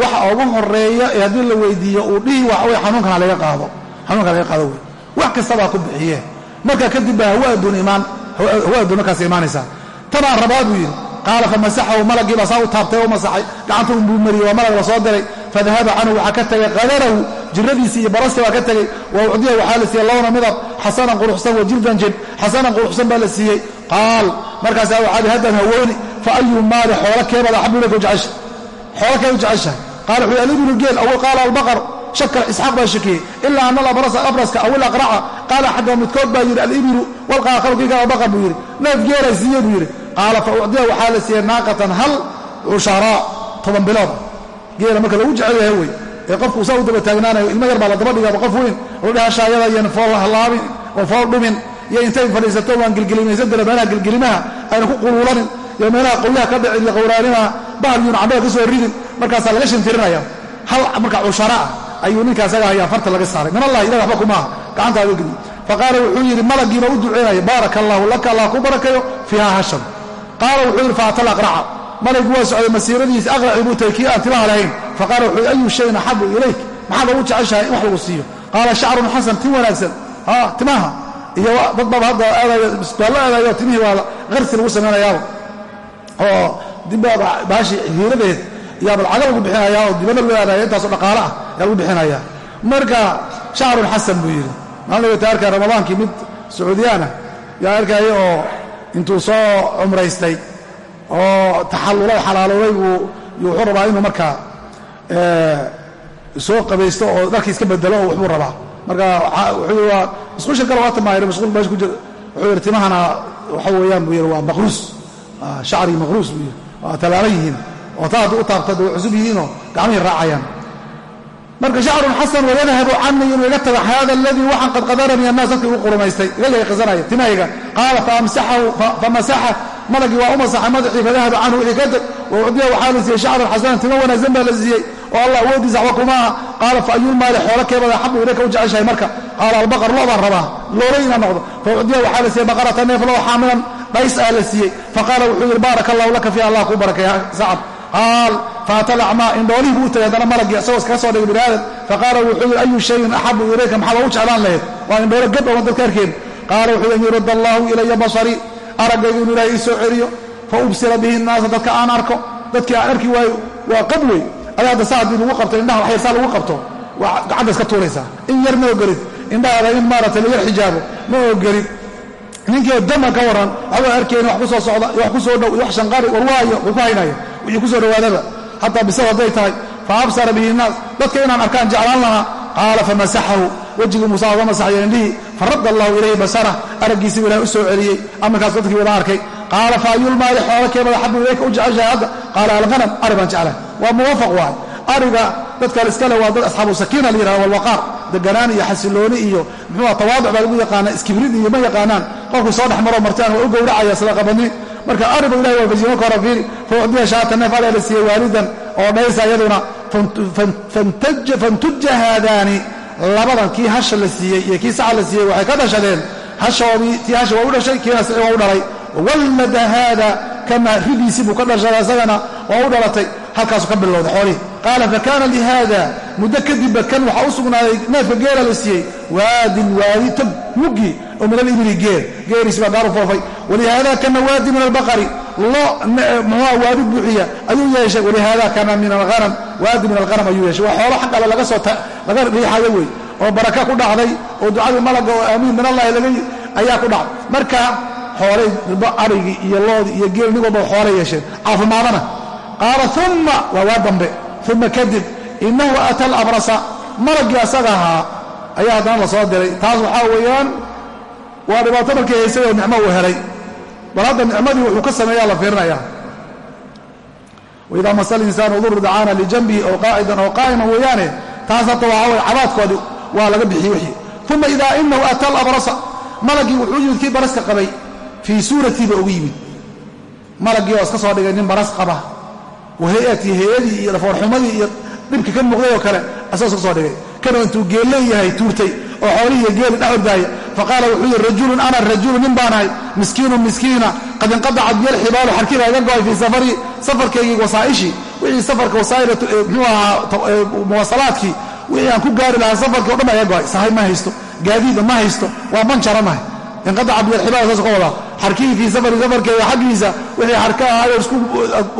waxa ugu horreeya ee haddii la weydiiyo uu dhihi waxawey xanuunkan laga qaado. Xanuunka laga qaado wey wax kastabaa ku bixiye marka kadib baa hawa adduun imaan hawa adduun markaas imaanaysaa. Tanaan rabaa buu yidhi qaala famasaxahu malagii baa saa u taabtay oo masaxay. Gacanta unbuu mariyey waa malag la soo diray fadahaba canhu waxaa ka tegay qadarahu jiradiisii iyo barasti baa ka tegey wa ucdiya waxaa la siiyey lowna midab xasanan quruxsan wa jildan jid xasanan quruxsan baa la siiyey qaal markaasaa waxaa haddan hawooni fa ayu maali xoolo keebad axabu ilayka jecesha xoolo keed u jeceshahay qaala wuxuu alibnu geel aw qaala albaqar shaka isxaaq baa shakiyey ilaa ana abraska aw ilaqraca qaala xagga midkood baa yidhi alibiru walqaaqaru kii kala baqar buu yidhi neef geelay siiye buu yidhi qaala fa ucdiya waxaa la siiyey naaqatan hal cusharaa toban bilood geela marka lagu jecel yahay wey. Ee qofku saa u daba taagnaanayo ilmo yar baa la daba dhigaba qof weyn oo dhahashaayada iyan fool hallaabin oo fool dhumin iyo intay fadhiisato waan gelgelimaysan dara meelaha gelgelimaha ayna ku quluulanin iyo meelaha qowyaha ka dhicin iyo qowraanimaha bahal yuuna cambada ka soo ridin markaasaa laga shintirinaya. Hal marka cushara ah ayuu ninka asaga farta laga saaray. Min allah ilah waxba kumaaha gacantaada geliy faqaala wuxuu yidhi malagiiba u duceynaya baaraka allaahu laka allah ku barakayo fiiha hashan. Qaala wuxuu yidhi faatal aqraca malaygu waa socday masiiradiisa aqraci buu tagay kii aan timaha lahayn. Faqaala wuxuu ayu shayin axabu ilayk? Maxaad ugu jeceshahay in wax lagu siiyo? Qaala shacrun xasan tin wanaagsan. Timaha. Iyo dad baba hadda aadayo isbaallo aadayo timihii waa qarsi lagu samaynayaaba oo baashi hiiradeed yaa balcaga lagu bixinaya oo dibadna loo aadaya intaasoo dhaqaale ah yaa lagu bixinaya. Marka shacrun xasan buu yidhi. Maalin wata arkaya ramadaankii mid sacuudiyaana yaa arkaya oo intuu soo cumraystay oo taxallulay xalaaloobay buu wuxuu rabaa inuu markaa soo qabaysto oo dharkii iska bedelo oo waxbuu rabaa. Marka musqusha kale waa tamaayir musqul meesha ku jira. Wuxuu yidhi timahana waxa weeyaan buu yidhi waa maqruus shacri maqruus buu yidhi waa tallaaban yihiin oo taa hadduu u taabta de way cusub yihiinoo gacmihii raacayaan. Marka shacrun xasan wayadhabu canii inuu iga tago hada aladii waxaan qad qadaranii annaas dadkii ugu qurumaystay iga yaqsanaya timahayga qaala famasaxa malagii waa u masaxay madaxii fadahaba canhu wixii ka teg wa ucdiya waxaa la siiyey shacran xasanan timo wanaagsan baa la siiyey oo allah awoodiisa waxba kumaaha. Qaala fa ayulmaali xoolo keebada axabu ilayka u jeceshahay marka? Qaala albaqar lo baan rabaa loolay inaan noqdo. Fa ucdiya waxaa la siiyey baqarata neef loo xaamilan dhays aa la siiyey. Faqaala wuxuu yidhi baaraka allahu laka fi allah kuu barakeeya sacab. Qaal faata lacmaa indhoolihii buu u tagay haddana malagii isagoo iskaga soo dhigay bini aadam faqaala wuxuu yidhi ayu shayin axabu ilayka maxaa loogu jeclaan lahayd? Waa indhoolo gad oona dadka arkeen. Qaala wuxuu yidhi an yurudda allahu ilaya basarii araggaygu inu ilaahay ii soo celiyo fa ubsira bihi naasa dadka aan arko dadkii aan arki waayo waa qad wey adaa hadda lagu qabto indhaha waxyar saa lagu qabto waa gacanta iska tuuraysaa. In yar ma ogolid indhahaada in maaragtay la yar xijaabo ma ogolid. Ninkii dama ka waran waxba arkayni wax ku soo socda iyo wax ku soo dhow iyo wax shanqari warwaayo wuu ku haynaya wixii ku soo xataa bisad hadday tahay fa absara bihi naas dadka inaan arkaan jeclaan lahaa qaala famasaxahu wejigii muuse uga masaxayo indhihii faradda allahu ilayhi basarah araggiisibu ilahay u soo celiyey amarkaas dadkii wada arkay. Qaala fa ayulmaali xoolo keebada xabu ilayka u jeceshahay hadda? Qaala alhanam ari baan jeclahay. Waa muwaafaq waay. Ariga dadkan iskale waa dad asxaabu sakiina la yihahda walwaqaar. Deganaan iyo xasilooni iyo muxuua tawaaduc baa lagu yaqaana iskibrid iyo ma yaqaanaan. Qofkii soo dhex maroo martaan waa u gowracaya sadaqabadni marka aribu ilahi waa fajiimo ka hora fiiri. Fa ucdiya shaata neef alee la siiyey waalidan oo dhaysa iyaduna fantuja haadaani labadan kii hasha la siiyey iyo kii saca la siiyey waxay ka dhashadeen. Tii hasha waa u dhashay kiina saci waa u dhalay wallada haada kama ridiisii buu ka dhashaday isagana waa u dhalatay. Halkaasuu ka bilowday xoolihii qaala fakaana lihaada muddo kadibba kan waxaa u sugnaaday neefka geela la siiyey waadin waadi tog muggii oo min alibili geel geeliisi baa gaaru foofay walihaada kana waadi min albaqari lo muxuua waadi buuxiya ayuu yeeshay walihaada kana min alhanam waadi min alhanam ayuu yeeshay waa xoolo xag alle laga soo laga riixayo wey oo baraka ku dhacday oo ducadii malaga oo aamiin min allahi laga ayaa ku dhacday marka xoolay arigii iyo loodii iyo geel nin walba xoolay caafimaadana qaala uma waa waa dambe uma kadib inahu ata alabrasa malagii asaga ahaa ayaa haddana la soo diray. Taas waxaa weeyaan waa dhibaato markii haysay oo nicmo uu helay. Bal hadda nicmadii wuxuu ka sameeyaa la fiirinaya waidaa masa linsaanu duru dacaana lijanbihi ow qaacidan ow qaa'iman weeyaane taas hadda waxaa weye cabaadkoodi waa laga bixiyey wixii. Uma idaa inahu ata alabrasa malagii wuxuu yimid kii baraska qabay fii suuratiiba ugu yimid. Malagii oo iska soo dhigay nin baras qaba wahay-atii hay'adii iyo dhafoorxumadii iyo dhibki ka muuqday oo kale iska soo dhigay. Kanoo intuu geelleeyahay tuurtay oo xoolihii iyo geeli dhex ordaaya faqaala wuxuu yidhi rajulun ana rajulu nin baanahay miskiinun miskiina qad inqadacat biya alxibaalu xarkiga iga go'ay fii safarii safarkaygii wasaa'ishii wixii safarka wasaa'il muxuu ahaa muwasalaadkii wixii aan ku gaari lahaa safarkii o dhan baa iga go'ay. Sahay ma haysto gaadiida ma haysto waa banjaranahay inqadacat biya alxibaal saas ka wadaa xarkihii fii safari safarkeega xaggiisa wixii xarka ahayo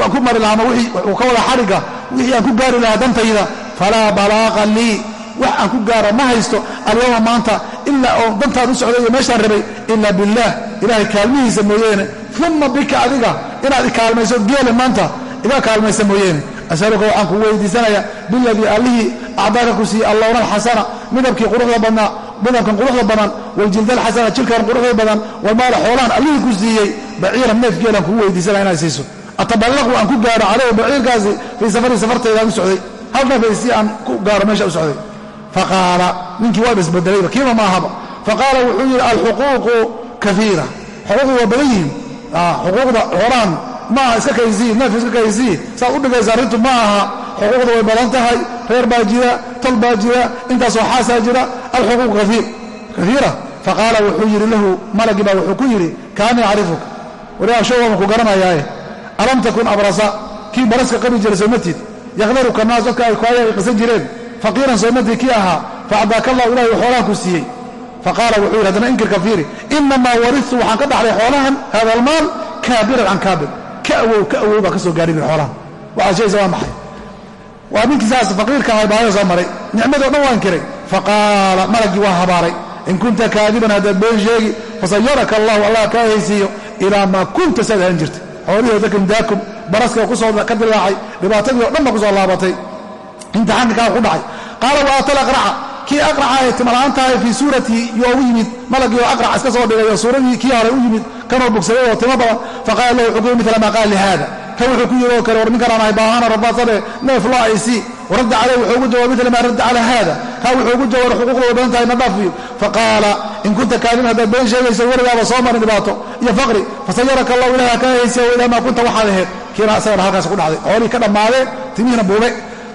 aan ku mari lahaa ama wuu ka wada xadhigga wixii aan ku gaari lahaa dantayda falaa balaaqa lii. Wax aan ku gaaro ma haysto alyawma maanta ilaa oo dantaad u socday iyo meeshaan rabay ila billaah. Ilaahay kaalmihiisa mooyeene. Uma bika adiga inaad ikaalmayso geele maanta iga kaalmaysa mooyeene. Asaluka waxaan ku weydiisanayaa biladii allihii acdaaka ku siiyey allowna alxasana midabkii quruxda badnaa midabkan quruxda badan waljilda alxasana jilkan quruxda badan walmaala xoolahan allihii ku siiyey baciiran neef geelaan kugu weydiisanaya inaad siiso. Ataballaqu aan ku gaaro calayhi baciirkaasi fii safarii safartaydaan u socday. Hal neef si aan ku gaaro meesha u socday. Faqaala ninkii waaba isbedelayba kiiba ma faqaala wuxuu yidhi alxuquuqu kaiira xuquuqdu waa badan yihiin. Xuquuqda xoolahan maaha iska kaysii neef iska kaysii saad u dhigaysa arrintu ma aha xuquuqda way badan tahay reer baa jira tol baa jira intaasoo xaasaa jira alxuquuq kaiira faqaala wuxuu yidhi lahu malagii baa wuxuu ku yidhi kaani acrifuka warigaa showgan ku garanayaaye. Alam takun abrasa? Kii baraska qabi jiray soomatid yakhdaruka naas dadka ay kuaya ay qisan jireen. Faqiiran soomatii kii ahaa. Faacdaaka allah ilahi xoolahan ku siiyey. Faqaala wuxuu yidhi haddana inkir kafiiri. Inamaa waritu waxaan ka dhaxlay xoolahan hada almaal kaabiran can kaabir. Ka awow ka awow baa ka soo gaari xoolahan. Waxaad sheegaysa waa maxay waa ninkii saas faqiirka ahay baahida soo maray. Nicmadii o dhan waa inkiray faqaala malagii waa habaaray. In kunta kaadiban haddaad been sheegi fasayaraka allahu allah kaa haysiiyo ilaa maa kunta saad ahaan jirta xoolihii dakum daakum baraska ku soo ka dilaacay dhibaatadii o dhan ku soo laabatay. Imtixaanka kaa ku dhacay. Qaala wa atal aqraca kii aqraca tahay fii suuratii yoo u yimid. Malagii oo aqrac iska soo dhigay oo suuradii kii hore u yimid kanoo bogsaday oo timo badan. Faqaala lahu wuxuu ku maa qaal lihaada kan wuxuu ku yidhi oo kale war ninkanaan ahay baahana rabaasane neef loo caleyh wuxuu ugu jawab mila maa radda cala haada. Kaa wuxuu ugu jawab xuquuqda way badan tahay na dhaafiyo faqaala in kunta kaadin haddaad been sheegayso weligaaba soo marin dhibaato. Iyo faqri fasayaraka allahu ilaah kaa haysiya ilaa maa kunta waxaad ahayd. Kiina isagana halkaas ku dhacday. Xoolihii ka dhammaadeen timihiina buube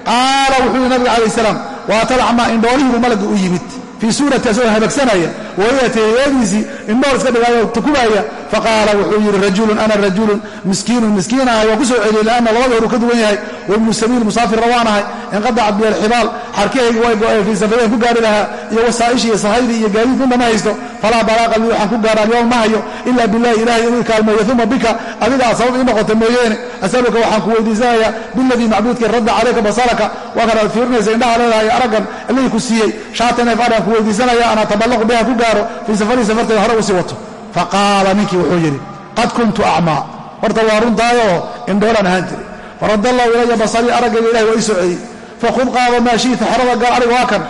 qaala wuxuu yidhi nabiga calayh salaam waatalacmaa indhoolihiibuu malagga u yimid fii suurati asagoo habagsanaya wayati heyadiisii indhool iska dhigaayo tukubaaya faqaala wuxuu yidhi rajulun ana rajulun miskiinun miskiin ahay waa ku soo celiyey lianna labada horu ka duwan yahay wabnu sabiil musaafirna waan ahay inqadacat biya alxibaal xarkahaygi way go'een fii safareen ku gaari lahaa iyo wasaa'ishii iyo sahaydii iyo gaadiid midna ma haysto falaa balaaqa lii waxaan ku gaara alyawm ma hayo ila billahi ilahay inuu kaalmeeyo uma bika adiga aad sabab ii noqota mooyeene asaluka waxaan ku weydiisanayaa biladii macbuudkii radda calayka basaraka waa kan aad fiirinaysa indhaha leedahay araggan allihii ku siiyey shaata neef adhan ku weydiisanaya ana taballaqu biha ku gaaro fii safarii safarteeda hore u sii wato. Faqaala ninkii wuxuu yidhi qad kuntu acmaa. Horta waa runtaayoo indhoolaan ahaan jiray. Faradda allahu ilaya basarii araggayga ilahi waa ii soo celiyey fakhud qaado maa shiita xerada gal aniga waa kan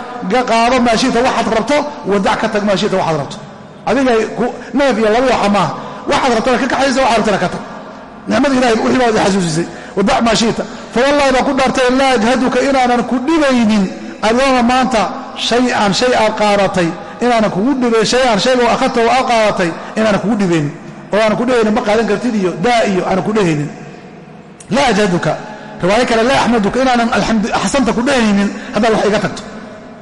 qaado maa shiita waxaad rabto wadac ka tag maa shiita waxaad rabto adiga neef iyo laba waxa maaha waxaad rabtona ka kaxaysa waxaad rabtona ka tag nicmada ilahay wixii baad i xasuusisay wadac maa shiita fawallahi baan ku dhaartay laa ajhaduka inaanan ku dhibaynin adooma maanta shay-an shay aad qaadatay inaanan kugu dhibayn shay-an shaygoo akhadta aad qaadatay inaanan kugu dhibaynin oo aanan ku dhehaynin ma qaadan kartid iyo daa iyo aanan ku dhehaynin laa ajhaduka riwaayo kale laa axmaduka inaanan xasanta ku dhehaynin haddaad wax iga tagto.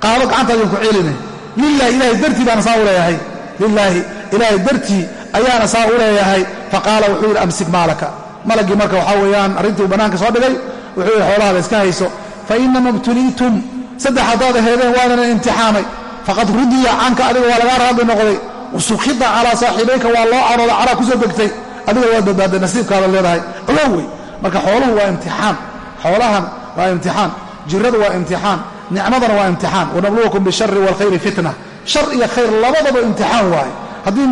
Qaado gacantaadin ku ceelinayn lilahi ilahay dartii baana saa u leeyahay. Lilaahi ilaahay dartii ayaana saa u leeyahay. Faqaala wuxuu yidhi amsik maalaka. Malagii marka waxaa weeyaan arrintii bannaanka soo dhigay wuxuu yidhi xoolahaada iska hayso. Fa inama ibtuliitum saddex haddaad aheedeen waanana imtixaamay faqad rudiya canka adiga waa lagaa raadli noqday. Wasukida calaa saaxiibayka waa loo carooda caraa ku soo degtay. Adiga waad badbaadday nasiibkaada leedahay. Ogow wey marka xooluhu waa imtixaan xoolahan waa imtixaan jiradu waa imtixaan nicmadana waa imtixaan. Wanabluwakum bishari waalkhayri fitna. Shar iyo khayr labadaba imtixaan waaye. Haddii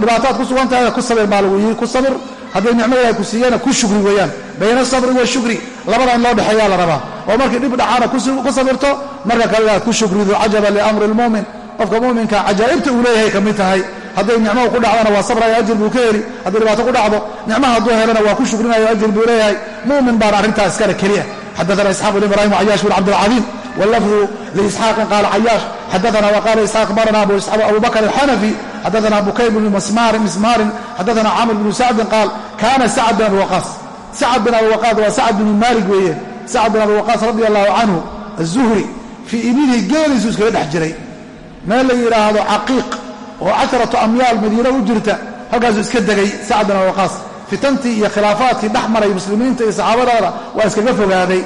dhibaataad ku sugan tahay ku sabir baa lagu yii ku sabir. Haddii nicmo ilahay ku siiyana ku shukri weeyaan. Bayna asabri washukri labada in loo dhexeeyaa la rabaa. Oo markii dhib dhacaana ku sabirto marka kale aad ku shukrido cajaba liamri lmu'min qofka mu'minka cajaa'ibta uu leeyahay ka mid tahay hadday nicmo ku dhacdana waa sabraya ajir buu ka heli. Haddii dhibaato ku dhacdo nicmaha hadduu helana waa ku shukrinayo ajir buu leeyahay. Mu'min baana arrintaas iskale keliya. Xadaana isxaaq bn ibrahim cayash bn cabdilcadiim wlafdu liisxaaqin qaala cayash xadaana waqala isxaaq barana abu bakr alxanafi xadaana bukayr bn mismaarin. Xadaana camr bnu sacdin qaal kana sacd bin abi waqaas bin abi waa sacd bn maalik weeye. Sacd bin abi radi allahu canhu aلzuhri fii ibilihi geeliisu iskaga dhex jiray. Meel la yidhaahdo caqiiq oo casharatu amyaal madiina u jirta halkaasuu iska degay sacd bin waqaas fitantii iyo khilaafaadkii dhex maray muslimiinta iyo saxaabadaada waa iskaga fogaaday.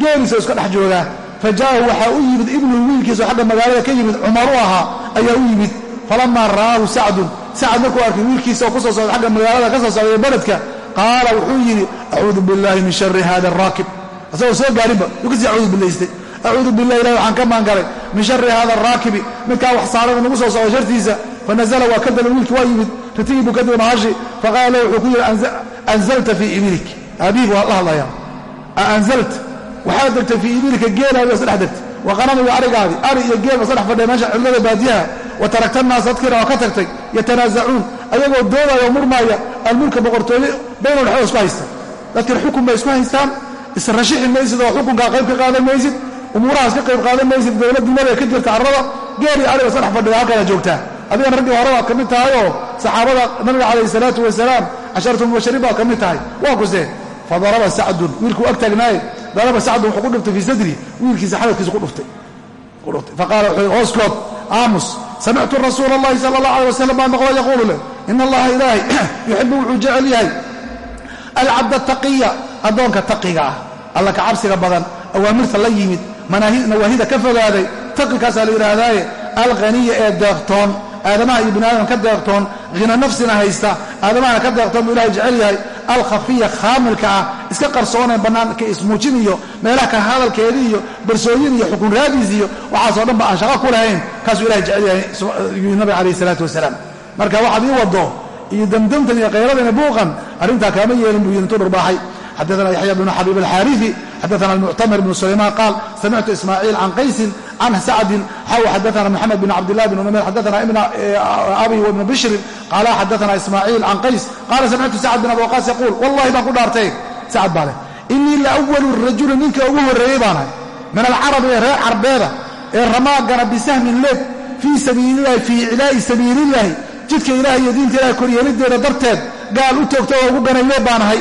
Geeliisa iska dhex joogaa fa ja'ahu waxaa u yimid ibnu wiilkiisoo xagga magaalada ka yimid cumaru ahaa ayaa u yimid. Falamaa ra'aahu sacdun. Sacad markuu arkay wiilkiisa oo ku soo socda xagga magaalada ka soo socday baledka qaala wuxuu yidhi acuudu billahi min shari hada araakib asagoo soo gaarinba yuu ka sii acuudu bilaystay acuudu billahi ilahi waxaan ka maangalay min shari hada araakibi midkaa wax saarana nagu soo socdo shartiisa fanazla waa ka daba wiilkii waa yimid ritigii buu ka daba mahashi faqaala lahu wuxuu ku yidhi anzalta fii ibilik aabihi buu la hadlayaa aanzalta waxaad degtay fii ibilika geelaadi waa sadhex degtay wa qanamiga arigaadi ari iyo geel ba sadhex fadhiya meesha cidlada baadiyaha wa tarakta naas dadkiina waa ka tagtay yatanaasacuun ayagoo doodaya oo murmaaya almulka boqortooye baynahum dhexdooda isku haysta dadkina xukun bay isku haystaan israshixi maysid oo xukunkaa qayb ka qaadan maysid umuurahaas ka qayb qaadan maysid adigana raggii hore baad ka mid tahay oo saxaabada nabiga calayhi salaatu wasalaam casharatu mubashiriin baad ka mid tahay. Waa kuse fadaraba sacdun wiilkuu ag taagnaaye daraba sacdun wuxuu ku dhuftay fii sadri wiilkiisa xadadkiisa ku dhuftay. Faqaala wuxuu hooskood aamus samictu rasuula allahi sala allah alay wasalam baa noqdo yaquulu leh ina allaha ilaahay yuxibu wuxuu jecel yahay alcabda taqiya addoonka taqiga ah. Alla ka cabsiga badan awaamirta la yimid nawaahida ka fogaaday taqikaasaa la yidhaahdaaye alghaniya ee deeqtoon aadamaha iyo bini aadam ka deeqtoon hina nafsina haysta aadamahana ka deeqtoon buu ilahay jecel yahay. Alkhafiya khaamilka ah iska qarsoonee bannaanka ismuujin iyo meelaha ka hadalkeedi iyo barsooyin iyo xukun raadiis iyo waxaasoo dhan ba aan shaqo ku lahayn. Kaasuu ilahay jecel yahay yuu nabi calayhi salaatu wasalaam. Marka waxaad ii wado iyo damdamtan iyo khayradana buuqan arrintaa kaama yeelin buu yidhi intuu dhurbaaxay xadaana yaxya bnu xabiib alxaariثi xadaana almuctamir bnu sulaymaan qaal samictu ismaaciil can qaysin can sacdin xaw xadaana moxamed bn cabdilah bn numayr xadaana abi wibnu bishrin qaala xadaana ismaaciil can qays qaala samictu sacd bin abi waqaas yaquul wallahi baan ku dhaartay sacad baa leh inii la awalu rajuli ninka ugu horreeyey baanahay min alcarabi ee reer carbeeda ee ramaagana bisahmin leeb fii sabiililahi fii iclaa'i sabiilillahi jidka ilaah iyo diinta ilahay koryeelideeda darteed gaal u toogta oo ugu ganay leeb baanahay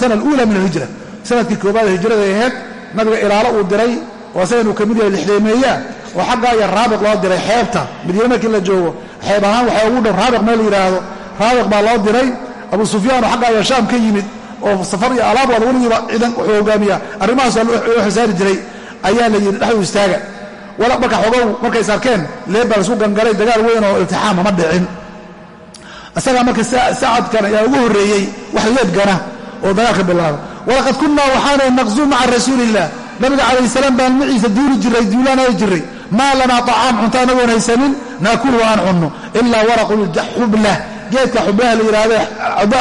sana aluula min alhijra sannadkii koobaad hijrada ay ahayd nabiga ilaalo uu diray oo uu ka mid yahay lixdeemeeyaa oo xaggaa iyo raabiq loo diray xeebta. Madiine markii la joogo xeeb ahaan waxaa ugu dhow raabiq meel yidhaahdo raabiq baa loo diray abu sufyaan oo xaggaa iyo shaam ka yimid oo safar iyo alaab wada weligiiba ciidan wuxuu hogaamiyaa arrimahaasoo loo xisaari jiray. Ayaa la yidhi dhexdu istaaga marka xogow markays arkeen leeb baa la isku dagaal weyn oo iltixaama ma dhicin. Isagaa marka sacadkan ayaa ugu horreeyey wax leebgana oo dagaalka bilaaba walaqad kunnaa waxaana naqzuu maca rasuuliillah nabiga calayh salaam baan maciisa duuli jiray duulaanay jiray. Maa lanaa طacaam cunto anagoon haysanin naakuluhu aan cunno. Ilaa waraqu xublah geedka xublaha la yidhaahde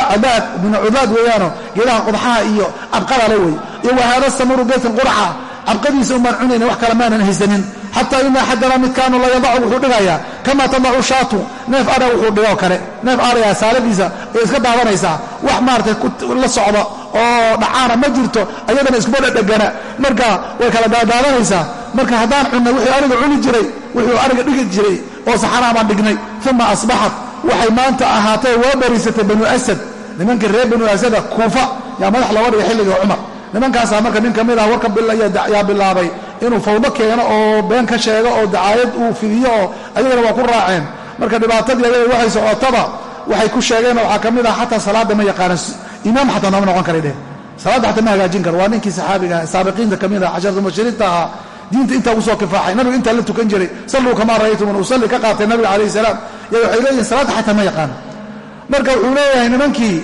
cadaad binu cudaad weeyaano. Geedaha qodxaha iyo cabqada le wey iyo wahaada samuru geedkan qurxa cabqadiisa umaan cunayna wax kale maanan haysanin xataa ina axadana midkaanu la yadacu wuxuu dhigayaa kamaa tadacu shaatu neef ara wuxuu dhigoo kale. Neef arayaa saaladiisa ay iska daadanaysaa wax maaratay la socda oo dhacaana ma jirto ayadana iskuma dhadhegana marka way kala daadaadanaysaa marka haddaan cunnay wuxuu ariga cuni jiray wuxuu ariga dhigi jiray oo saxanaa baan dhignay. Uma asbaxat. Waxay maanta ahaatay waa bariisatay banu asad. Nimanka reer banu asada kuufa yaa madax looga dhigay xilligii cumar. Nimankaasaa marka nin ka mid ah warka yaa bilaabay inuu fawdo keeno oo been ka sheego oo dacaayad uu fidiyo oo ayagana waa ku raaceen. Marka dhibaatadii ayaga waxay socotaba waxay ku sheegeen waxaa ka mid ah xataa salaadda ma yaqaana imaam xataa nooma noqon kara dheh salaadda xataa ma hagaajin karo. Waa ninkii saxaabiga saabiqiinta ka mid ah casharta mubashiriinta ahaa. Diinta intaa ugu soo kifaaxay nabigu intaa la tukan jiray. Salluu kamaa ra'aytum an usalli ka qaatay nabiga calayhi salaam. Ya waxay leeyihiin salaadda xataa ma yaqaana. Marka wuxuu leeyahay nimankii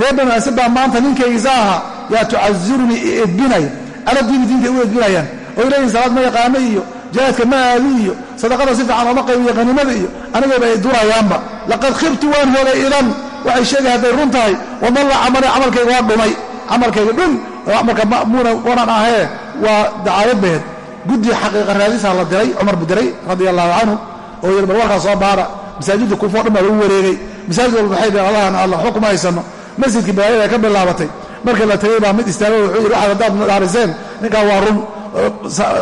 reer banu asad baa maanta ninkaygiisa ahaa yaa tucazirunii edbinay ala diini diintay u edbinayaan oy leeyihiin salaad ma yaqaano iyo jihaadka ma aadi iyo sadaqada si fiican ooma qaybiyo qhanimada iyo anigayba ay durayaanba laqad khibtu waan hoogay idan. Waxay sheegay hadday run tahay wadalla camali camalkayga waa dhumay. Camalkayga dhun? Marka muna wanan ahee waa dacaayad beed. Guddi xaqiiqa raadisaa la diray cumar bu diray radia allahu canhu oo yidhi bal warkaa soo baara masaajidda kuufo dhan baa lagu wareegay. Masaajid walba waxay dhaheen allahan alla xukuma haysano masjidkii balaayada ka bilaabatay marka la tegey baa mid istaagay wuxuu yidhi waxaad haddaad dhaariseen ninkaan waa run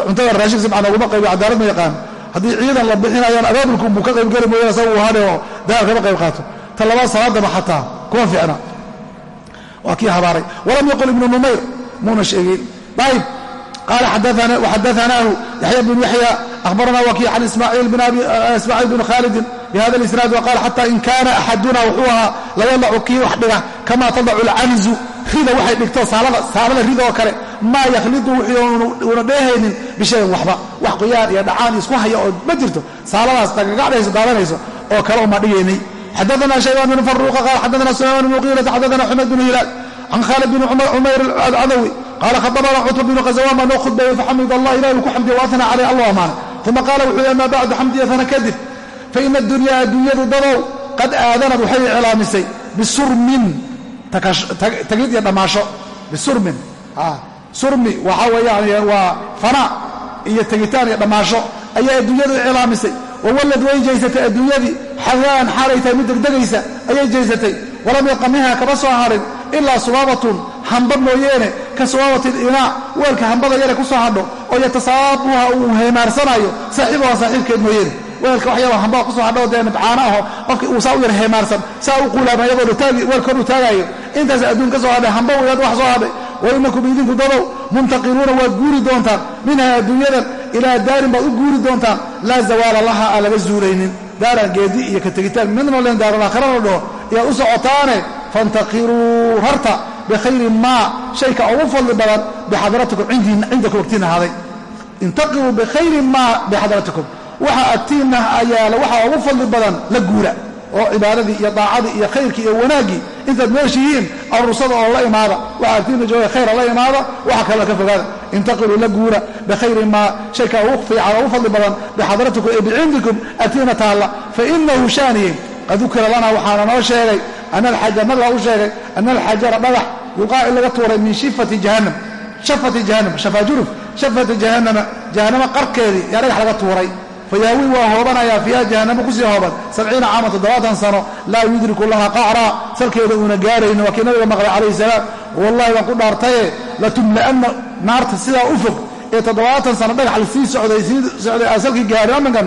cuntada raashin si fiican oguma qaybiyo cadaalad ma yaqaan. Haddii ciidan la bixinayaan abaabulku buu ka qaybgeli mooyaan asaga uu hadhe oo dagaal kama qayb qaato. Ta labaad salaadaba xataa kuma fiicna. Waa kii habaaray. Walam yaqul ibnu numayr muuna sheegin. Ayb qaala xadaanaahu yaxya bnu yaxya akhbarana waki can ismaaciil bn khaalidin bihada isnaad waqaal xata in kaana axaduna wuxuu ahaa layadacu kii wax dhiga kama tadacu alcanzu. Rida waxay dhigto saalada rida oo kale maa yakhlidu wuuna dheehaynin bishayin waxba. Wax qoyaan iyo dhacaan isku haya oo ma jirto. Saaladaas dagagacdhayso daadanayso oo kale uma dhigaynay. Xadana shaybaan bn faruuqa qaal xadana sulaymaan bn muqiirata xadana xumed bn hilaal can khaalid bn cumayr alcadawi qaala khatabana cutba bnu khazawaan baa noo khudbeeyey faxamid allah ilahi uu ku xamdiya waatana caleyh allah amaana uma qaala wuxuu amaa bacdu xamdiyatana kadib faina adunyaa adduunyadu dadow qad aadanad waxay iclaamisay bisurmin tagid iyo dhammaasho bisurmin surmi waxaa weeyaan waa fana iyo tegitaan iyo dhammaasho ayaa adduunyadu iclaamisay. Wawallad way jeysatay adduunyadii xadaan xaalay tahay mid degdegaysa ayay jeysatay walam yabqa minha kama soo harin ilaa subaabatun hamba mooyeene ka subaabati inaa weelka hambada yare ku soo hadho oo yatasaabuha uu heemaarsanayo saaxiibuha saaxiibkeed mooyeene. Weelka waxyaaba hambada ku soo hadho dee nibcaana aho qofki uu saa u yar heemaarsan saa u quulaama iyadoo weel kor u intaas adduun ka soo hadhay hamba weyaad wax soo hadhay wainakum idinku dadow muntaqiluuna waad guuri doontaan minha adduunyadan ilaa daarin baad u guuri doontaan laa zawaala laha aan laga zuulaynin daaran geedi iyo ka tegitaan. Midna len daaralaakhira la dhaho. Iyaad u socotaane. Fantaqiruu rarta bikhayri maa. Shayka ugu fadli badan bixadratikum cindakum agtiinna ahaaday intaqiruu bikhayri maa bixadratikum waxa agtiinna ayaala waxa ugu fadli badan la guura oo cibaadadii iyo daacadii iyo khayrkii iyo wanaaggii intaad meeshihiin arursada oo la imaada waxa agtiinna jooga khayra la imaada waxa kaloo ka fogaada. Intaqiluu la guura bikhayri maa shayka ugu fiican ugu fadli badan bixadratikum ee bicindikum agtiinna taalla fainahu shaaniye qad dukira lana waxaana noo sheegay ana alxajar nabiga u sheegay ana alxajara dhagax yuqaa in laga tuuray min shifati jahannam shafati jahannam shafaajuruf shafati jahannama jahannama qarkeedii yaa dhagax laga tuuray fayaawi waa hoobanayaa fiiha jahannamo ku sii hooban sabciina caama toddobaatan sano laa yudriku laha qacraa salkeeda uuna gaarayno waa nabiga maqlay calayhi salaam wallahi baan ku dhaartaye latumla'anna naarta sidaa u fog ee toddobaatan sano dhagax la sii socday sii socday aan salkii gaarin amminkan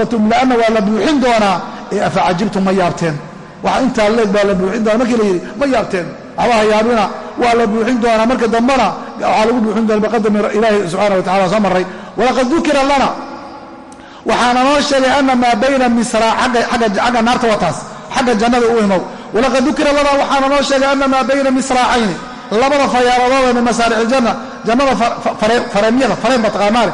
latumla'anna waa la buuxin doonaa ee afa cajibtum ma yaabteen waxa intaa leeg baa la buuxin doona markii la yidhi ma yaabteen waxba ha yaabina waa la buuxin doonaa marka dambena waxaa lagu buuxin doona biqadami ilaahi subxana wa tacala soo marray walaqad dukira lana waxaana noo sheegay ana maa bayna misraa agga naarta wataas xagga jannada u imow. Walaqad dukira lana waxaana noo sheegay ana maa bayna misraacayni. Labada fayaaradood min masaaric iljanna jannada fareemyada fareen ba taqaanaane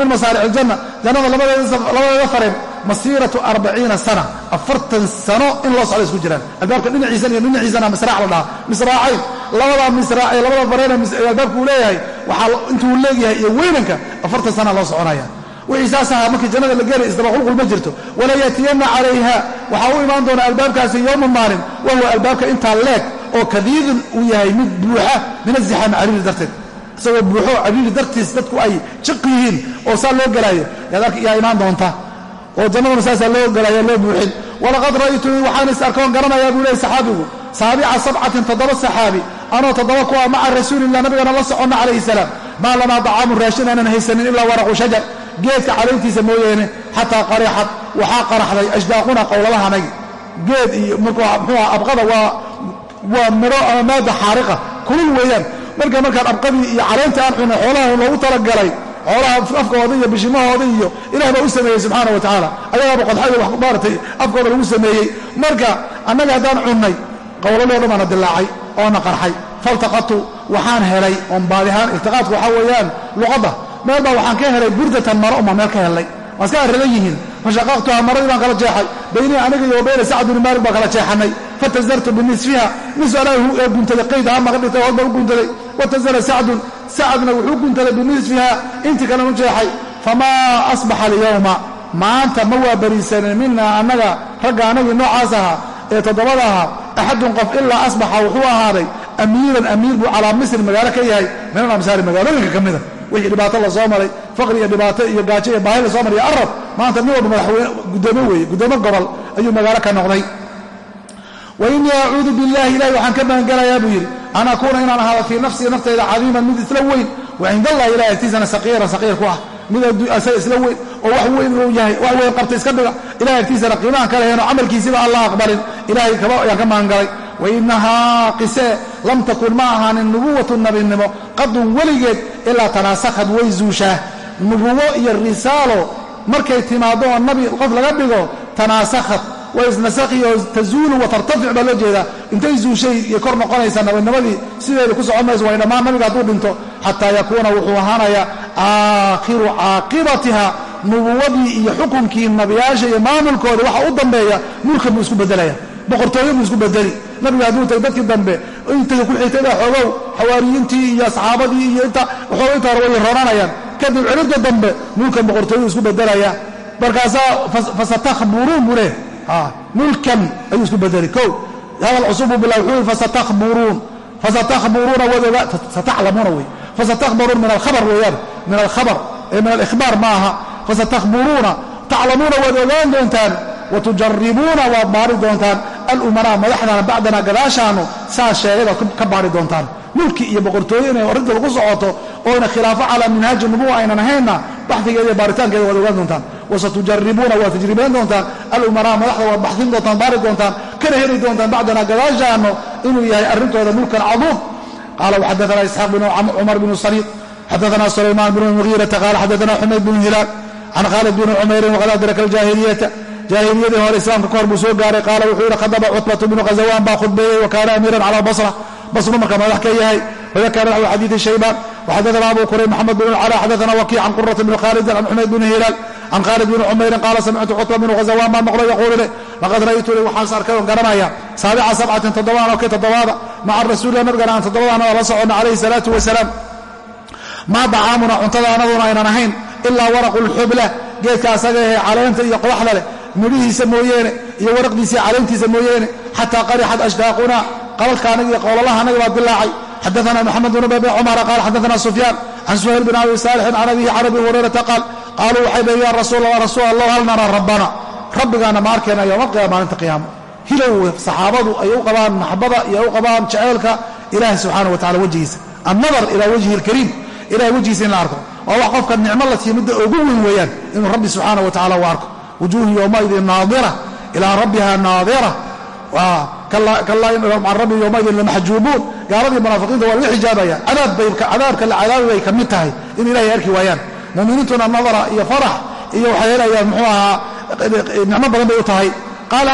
min masaaric iljanna jannada labadeeda fareen masiiratu arbaciina sana afartan sano in loo socda isku jiraan. Albaabka dhinaciisan iyo dhinaciisana misraac la dhahaa. Misraacayn labada misraac ee labada fareen albaabka uu leeyahay waxaa intuu leegyahay iyo weynanka afartan sana loo soconaya wixii saas ahaa markii jannada la gelay isdabaqulqul ma jirto. Wala yaatiyanna calayha. Waxaa u imaan doona albaabkaasi yowma maalin wahuwa albaabka intaa leeg oo kadiidun uu yahay mid buuxa min azixaami cariiri darteed. Isagoo buuxo cariiri dartiis dadku ay jiq yihiin oo saa loo gelaayo yaa imaan doonta. Oo jannaduna saasaa loo gelaayo loo buuxin. Walaqad ra'aytunii waxaan is arkoon garanayaa buu leeyay saxaabigu saabica sabcatin toddoba saxaabi anoo toddoba kuwa maca rasuulillah nabigana la soconna calayhi salaam. Maa lanaa dacaamun raashin aanan haysanin ilaa waraqu shajar geedka calayntiisa mooyeene xataa qarixad waxaa qaraxday ashdaaquna qowladahanagi geed iyo mxuuha abqada waa miro ama maada xaariqa. Kulul weeyaan. Marka markaan abqadii iyo calayntii aan cunay xoolaha loogu talagalay xoolaha afkooda iyo bishimahooda iyo ilah baa u sameeyey subxaana wa tacaala. Ayagaaba qodxada wax maaratay afkooda lagu sameeyey. Marka annaga haddaan cunnay qowlaloo dhan baana dilaacay oona qarxay. Faltaqatu waxaan helay oon baadihaan iltiqaadku waxaa weeyaan luqadda meel baa waxaan ka helay burdatan maro uma meel ka helnay waa iska arriran yihiin. Fashaqaqtuha maradii baan kala jeexay. Baynii aniga iyo bayna sacd bni maalik baan kala jeexannay fatazartu binisfiha. Nis anaa guntaday. Qayd ahaan maga dhigtay hoos baan u guntaday. Watazara sacdun. Sacdna wuxuu guntaday binisfiha. Intii kalen u jeexay. Famaa asbaxa alyowma maanta ma waa bariisanin mina annaga ragga annagii noocaas ahaa ee toddobada ahaa. Axadun qof ilaa asbaxa wuxuu ahaaday. Amiiran amiir buu calaa misri magaalo ka yahay. Min alamsaari magaalooyinka ka mida wixii dhibaato la soo maray faqri iyo dhibaato iyo gaajo iyo baahi la soo maray arab maanta nin walba madaxweyne guddoomo weeye guddoomo gobol ayuu magaalo ka noqday. Wa innii acuudu billahi ilahi waxaan ka magangelayaa buu yidhi an akuuna inaan ahaado fii nafsii naftayda cadiiman mid isla weyn wa cinda allahi ilahi agtiisana saqiiran saqiir ku ah mid asaga isla weyn oo wax weyn uu yahay wax weyn qabta iska dhiga ilahay agtiisana qiimahan ka leheenoo camalkiisiba alla aqbalin ilahay ayaan ka magangalay wainahaa qisee lam takun ma ahaanin nubuwatu nabinimo qadun weligeed ilaa tanaasakhad way zuushaa nubuwo iyo risaalo markay timaado oo nabi qof laga dhigo tanaasakhat way isnasakhi oo tazuulu wa tartafic baa loo jeedaa. Intay zuushay iyo kor noqonaysaa nabinimadii sideeda ku socon mayso way dhammaan nabiga hadduu dhinto xataa yakuuna wuxuu ahaanayaa aakhiru caaqibatiha nubuwadii iyo xukunkii nabiyaasha iyo maamulkooda waxa u dambeeya mulkan buu isku bedelaya boqortooyo buu isku bedeli. Nabiga hadduu tagay dadkii dambe intay ku xigtay baa xoogow xawaariyiintii iyo asxaabadii iyo inta waxooga inta hore way roranayaan kadib celidda dambe mulkan boqortooyuu isku bedelaya markaasaa fasatakhburuun buu leh mulkan ayuu isku bedeli. O hadal cusub buu bila wuxuu fasatakhburuun fasatakhburuuna sataclamuuna wey. Fasatakhbaruun min alkhabar weeyaan. Min alkhabar ee min alikhbaar ma fasatakhburuuna taclamuuna waad ogaan doontaan watujaribuuna waad baari doontaan alumanaa madaxdana bacdana gadaashaanu saa sheegay ka baari doontaan. Mulki iyo boqortooyo inay arrinta lagu socoto ooyna khilaafo calaa minhaaji nubuwa aynan ahaynna baxdigeeda baaritaankeeda waad ogaan doontaan. Wasatujaribuuna waad tajribayn doontaan. Alumanaa madaxda waad baxsin doontaan baari doontaan. Kana heli doontaan bacdana gadaashaanu inuu yahay arrintooda mulkan caduum qaala waxadaana isxaaq bn cumar bnu saliid xadaana sulaymaan bn mugiirata qaala xadaana xumayd bnu hilaal can khaalid bni cumeyrin waqad adraka aljaahiliyata jaahiliyadii hore islaamka kahor buu soo gaaray qaala wuxuu yidhi khadaba cutbatu bnu khazawaan baa khudbeeyey wa kaana amiiran cala basra. Basru marka madax ka yahay wadakara naxwu xadiidi shaybaan waxadana abu kuray maxamed bn cala xadana wakiic can qurata bni khaalidin can xumayd bni hilaal can khaalid bni cumeyrin qaala samictu cutba bnu khazawaan baan maqlo yaquulu leh laqad ra'aytuni waxaas arkay oon garanaya saabica sabcatin toddobaan oo kay toddobaada maca rasuulilah nabigana aan toddobadaana la soconna calayhi salaatu wasalaam. Maa dacaamuna cuntada anaduna aynan ahayn ilaa waraqu lxubla geedka asaga ahee caleenta iyo qodaxda leh midhihiisa mooyeene iyo waraqdiisa caleyntiisa mooyeene xataa qarixat ashdaaquna qabalka anaga iyo qowlalaha anaga baa dilaacay xadaana moxamed bnu babi cumara qaal xadaana sufyaan can suhayl bin abi saalixin can abihi can abi hurayrata qaal qaaluu waxay dhaheen ya rasuul allah rasuul allah hal naraa rabbana. Rabbigaana ma arkayna yowma alqiyaama maalinta qiyaama hilow saxaabadu ay u qabaan maxbada iyo u qabaan jaceylka ilaahay subxaana wa tacala wejigiisa. Annadar ilaa wajhi alkariim ilahay wejigiisa in la arko. Waa wax qofka nicmo la siiyo midda ugu weyn weeyaan inuu rabbi subxaana wa tacala u arko wujuuhu yowmaidin naadira ilaa rabbiha naadira. Can rabbi yowmaidin lamaxjuubuun gaaladii munaafiqiinta waa laga xijaabaya. Cadaabka la cadaabi bay ka mid tahay in ilahay arki waayaan. Muminiintuna nadara iyo farax iyo waxay helayaan muxuu ahaa nicmo badan bay u tahay. Qaala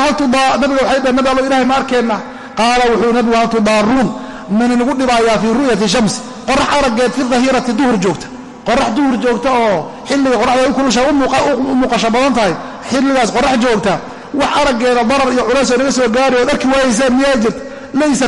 nabiga waxay dhaheen nabi allo ilahay ma arkeenna? Qaala wuxuu nabigu hal tudaaruun mana nagu dhibaayaa fii ru'yati shams qorax araggeed fi dahirati duhur joogta. Qorax duhur joogta oo xilliga qoraxda u kulusha u muuqasho badan tahay xilligaas qorax joogta wax araggeeda darar iyo culaysoo naga soo gaari ood arki waayaysaan miyaa jirt laysa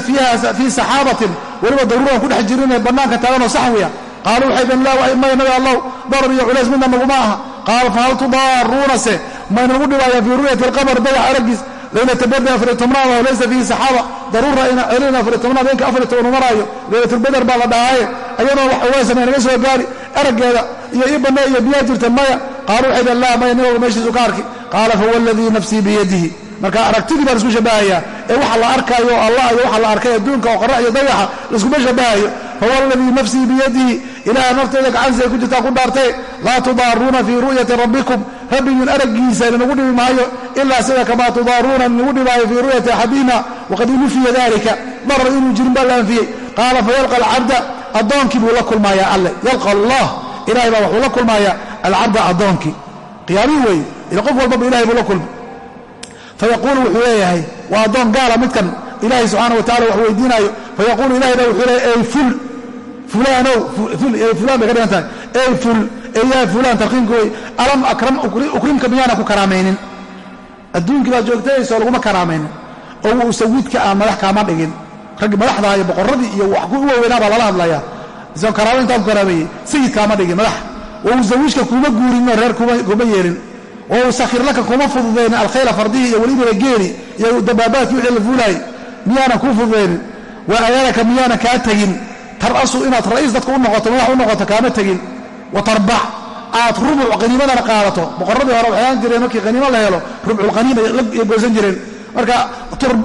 fii saxaabatin weliba daruuraan ku dhex jirinee bannaanka taaganoo saxwiya qaaluu waxay deen laa may nabi allow darar iyo culays midna naguma aha qaala fahal tudaaruunase mayna nagu dhibaayaan fii ru'yati alqamar dayax araggiis laylatbadr afariy tobnaad oo laysa fiihi saxaaba daruura ayna celin afariy tobnaad inka afariy toban maraayo laylatulbadar baa la dhahaaye ayadoo wax uwaysan naga soo gaari araggeeda iyo banne iyo biyaa jirta maya qaaluu waxay deen laa maya walba meeshiisu ka arki qaala fahuwa aladii nafsii biyadihi marka aragtidii baan isku shabahayaa ee waxa la arkaayo allah iyo waxa la arkay adduunka oo qorax iyo dayaxa laiskuma shabahayo fahuwa aladii nafsii biyadihi ilaah nafteeda gacansi ay ku jirtaa ku dhaartay laa tudaaruuna fii ru'yati rabbikum rabbigiin araggiisa inagu dhibi maayo ilaa sida kamaa tudaaruuna inagu dhibaayo fii ru'yati axadina waqad unufiya dalika darar inuu jirin baa la anfiyey qaala fayalqa alcabda addoonkii buu la kulmayaa alle yalqa allah ilahay baa wuxuu la kulmayaa alcabda addoonkii. Qiyaamii weeye ila qof walbaba ilahay buu la kulmi fayaquulu wuxuu leeyahay waa addoon gaala midkan ilaahay subxaana wa tacala wax weydiinaayo. Fayaquulu ilahay baa wuxuu leeyahay ey ful fulanow fulaan bay ka dhigan tahay. Ey ful eyaa fulaan tarkiimka wey alam akram ukrimka miyaana ku karaamaynin adduunkii baad joogtayayso laguma karaamaynin oo wuu sawidka aan madax kaama dhigin. Raggi madaxdaa iyo boqorradii iyo wax ku waaweynaa baa lala hadlayaa. Isagoo karaamo intaan ku karaameeyey sayidkaama dhigin madax zawiijka kuma guurinoo reer kuma yeelin sakhir laka kuma fududaynin alkhayla fardihii iyo weliba geeli iyo dabaabaadkii wixii la fuulaayey miyaanan kuu fududaynin wa ayaalaka miyaanan kaa tegin? Tarasu inaad ra'iis dadka u noqoto madax u noqoto kaama tegin. Wa tarbax aad rubuc qaniimadana qaadato. Boqorradii hore waxay jireen markii qaniimo la helo rubculqaniima ay goosan jireen. Marka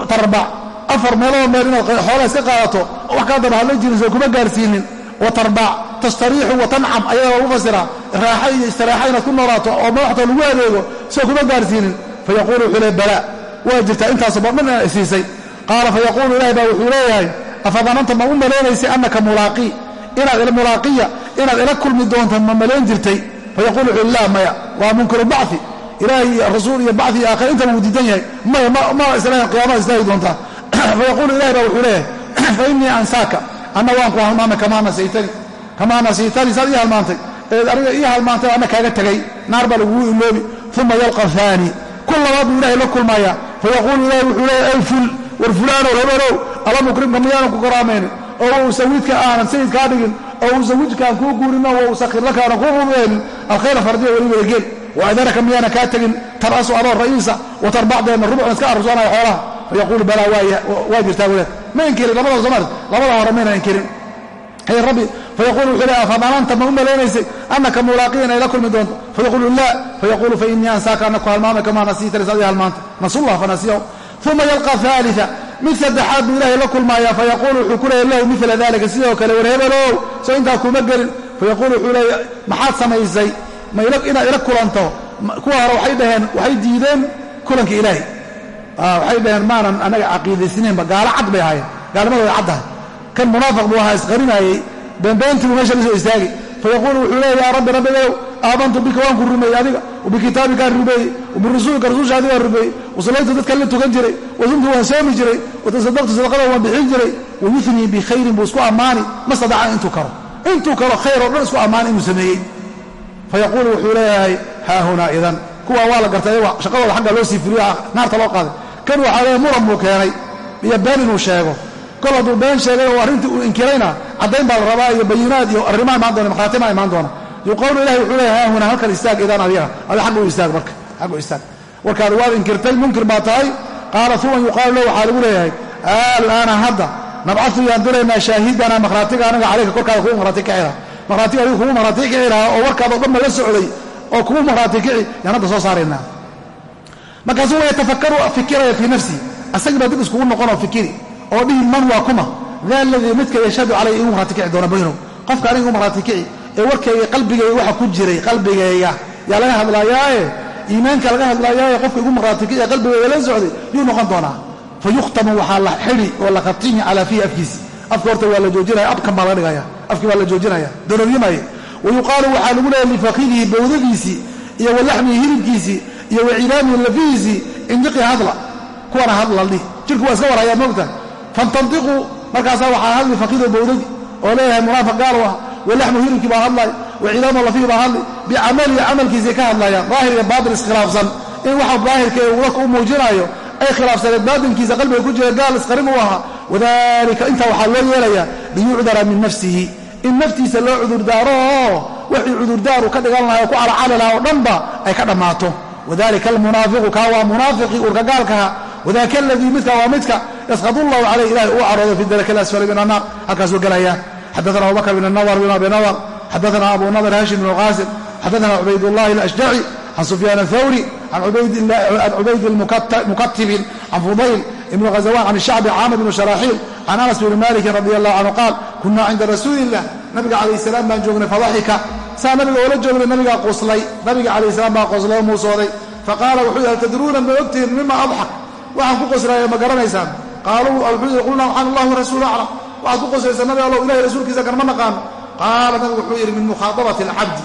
tarbax afar meeloo meel inaad xoolaa iska qaadato wax kaa daba hadla jirin soo kuma gaarsiinin wa tarbax tastariixu wa tancam ayadaa lagu fasiraa raaxa iyo istiraaxa inaad ku noolaato oo madaxta lagu adeego soo kuma gaarsiinin fayaquulu wuxuu le balaa waa jirtaa intaasoo dhan inaa isiisay qaala fayaquulu ilahi baa wuxuu leeyahay afadananta ma u malaynaysay annaka mulaaqii inaad mulaaqiya inaad ila kulmi doonta ma malayn jirtay fayaqulu wuxuu laa maya waa munkiru bacfi ilaahay iyo rasuul iyo bacfi iyo aakhira intaba wuu diidan yahay maya ma islahan qiyaamada islaahi doontaa fayaqulu ilahi baa wuxuu leeyahay fa innii ansaaka anna waan ku halmaamay kamaa nasiitani kamaa nasiitani saad ii halmaantay. Eed aniga ii halmaantay anna kaaga tegay naar baa lagugu iloobi uma yalqa haani kul labaad buu ilahay la kulmaya fayaquulu ilahi wuxuu leeyahy ful war fulaanow hebenow alam ukrimka miyaanan ku karaamaynin oo usawidka aanan sayidkaa dhigin. Oo usawijkaan kuu guurino wa usakirlaka aanan kuu rumeelin alkhayra fardiya weli wadageel waadaraka miyaanan kaa tegin. Tarasu adoo ra'iisa watar bacdeenna rubcun iska arursanaya xoolaha. Fayaquulu balaa waa jirtaa wadaad ma inkirin labada soomaalia labada hore mayna inkirin. Rabbi fayaqulu wuxuu le afadananta ma u malaynaysay annaka mulaaqiyan ay la kulmi doonto. Fayaqulu laa fayaqulu fainii ansaaka annaku halmaamay kamaa nasiita lisadii halmaanta. Nasullah fanasiyahu uma yalqa aalia mid saddexaad buu ilaahay la kulmaaya fayaqulu wuxuu ku leeya lahu mila dalika sidoo kale war hebelow soo intaa kuma gelin. Fayaqulu wuxuu leeya maxaad samaysay? Inaad ila kulanto. Kuwa hore waxay dhaheen waxay diideen waxay dhaheen maanan anaga caqiidaysnaynba gaalo cad bay ahaayeen. Gaalnimada way caddahay. Kan munaafiq buu ahaa isqarinaayey beenbeentiibuu meesha la soo istaagi fayaquulu wuxuu leeya yaa rabbi rabbigow aamantu bika waan ku rumeeyey adiga wabikitaabikaan rumeeyey wabirasuulika rasuulshaadi waan rumeeyey wasallaytu dadkan la tukan jiray wasumtu waan soomi jiray watasadaqtu sadaqada waan bixin jiray wayunii bikhayrin buu isku ammaani ma stadaca intuu karo. Intuu karo khayr oo dhan isku ammaani inuu sameeyey. Fayaquulu wuxuu leeyahay haahunaa idan kuwa waa la gartay ayaga shaqadooda xagga loo sii furiyo naarta loo qaaday. Kan waxaa leeya muran buu keenay iyo been inuu sheego. Kol hadduu been sheegay oo arrintii uu inkirayna caddayn baa la rabaa iyo bayinaad iyo arrimaa imaan doona markhaatimaa imaan doona. Yuqawlu ilahi wuxuu leeya haahunaa halkan istaag idan adiga. Adi agga istaag marka agga istaag. Warkaadi waad inkirtay munkir baa tahay. Qaala uma yuqaalu lahu waxaa lagu leeyahay alaana hadda nabcadu yaan diraynaa shaahidana markhaatiga anaga calayka korkaada kugu marhaati kici laha marhaatiga adigu kugu marhaati kici lahaa oo warkaada o dhan ba la socday oo kugu marhaati kici yaan hadda soo saaraynaa markaasuu wa yatafakaru fikiraya fii nafsihi asagii dib iskugu noqonoo fikiri oo dhihi man waa kuma? Daa ladii midka yashhadu calay igu marhaati kici doona baynow qofka aniga igu kici ee warkayga qalbigayga waxa ku jiray qalbigayga yaa laga hadlaayaaye? Iimaanka laga hadlaayaaye? Qofka igu marhaati kici ee la socday yuu noqon doonaa. Fa yukhtamu waxaa la xidi oo la khatimi calaa fiihi afkiisi afka horta waa la joojinaya abkan baa laga dhigaya afkii baa la joojinaya. Dororyimaaye wa yuqaalu waxaa lagu leeyahy lifakidihi bowdadiisii iyo walaxmihi hilibkiisii iyo wacilaamihi lafihiisii indiqi hadla kuwana hadla dhihi jirku waa iska warhayaa moogta fantandiquu markaasaa waxaa hadli fakido bowdadii oo leeyahay munaafiq gaal u ah walaxmu hilibkii baa hadlay wacilaamo lafihi baa hadli bicamalihi camalkiisay ka hadlayaan daahir iyo baatin iskhilaafsan in waxa daahirka u muujinaayo ay khilaafsaneed baatinkiisa qalbiga ku jira gaal isqarin uu ahaa wadalika intaa waxaa loo yeelayaa liyucdara min nafsihi in naftiisa loo cudurdaaro oo wixii cudurdaaru ka dhigan lahaa ku calacali oo dhanba ay ka dhammaato. Wadalika almunaafiqu kaa waa munaafiqii urka gaalkaha wadaka aladii midka waa midka yasqad llahu calayh ilahi uu caroodo fi daraki alasfali min annaar halkaasuu gelaya xadaana abubakr bn nawr bn abi nawr xadaana abu nadr hashim bn qaasim xadaana cubaydullahi alashjaci can sufyaan athawri can cubayd mukatibin can fudayl ibn ghazawan can shacbi caamir bn sharaxiil can anas bni malikin radi allahu canhu qaal kunaa cinda rasuuli illah nabiga calayh salaam baan joognay fadaxika saa nabiga oola joognay nabigaa qoslay nabiga calayh salaam baa qoslay oo muusooday. Faqaala wuxuu hal tadruuna ma ogtihiin mima adxak waxaan ku qoslaya ma garanaysaan. Qaaluu wuxuu qulnaa waxaan allah warasuulu aclam. Waxaad ku qoslaysaa nabi allow ilahay rasuulkiisa kan ma naqaano qaala nabigu wuxuu yidhi min mukhaadabati alcabdi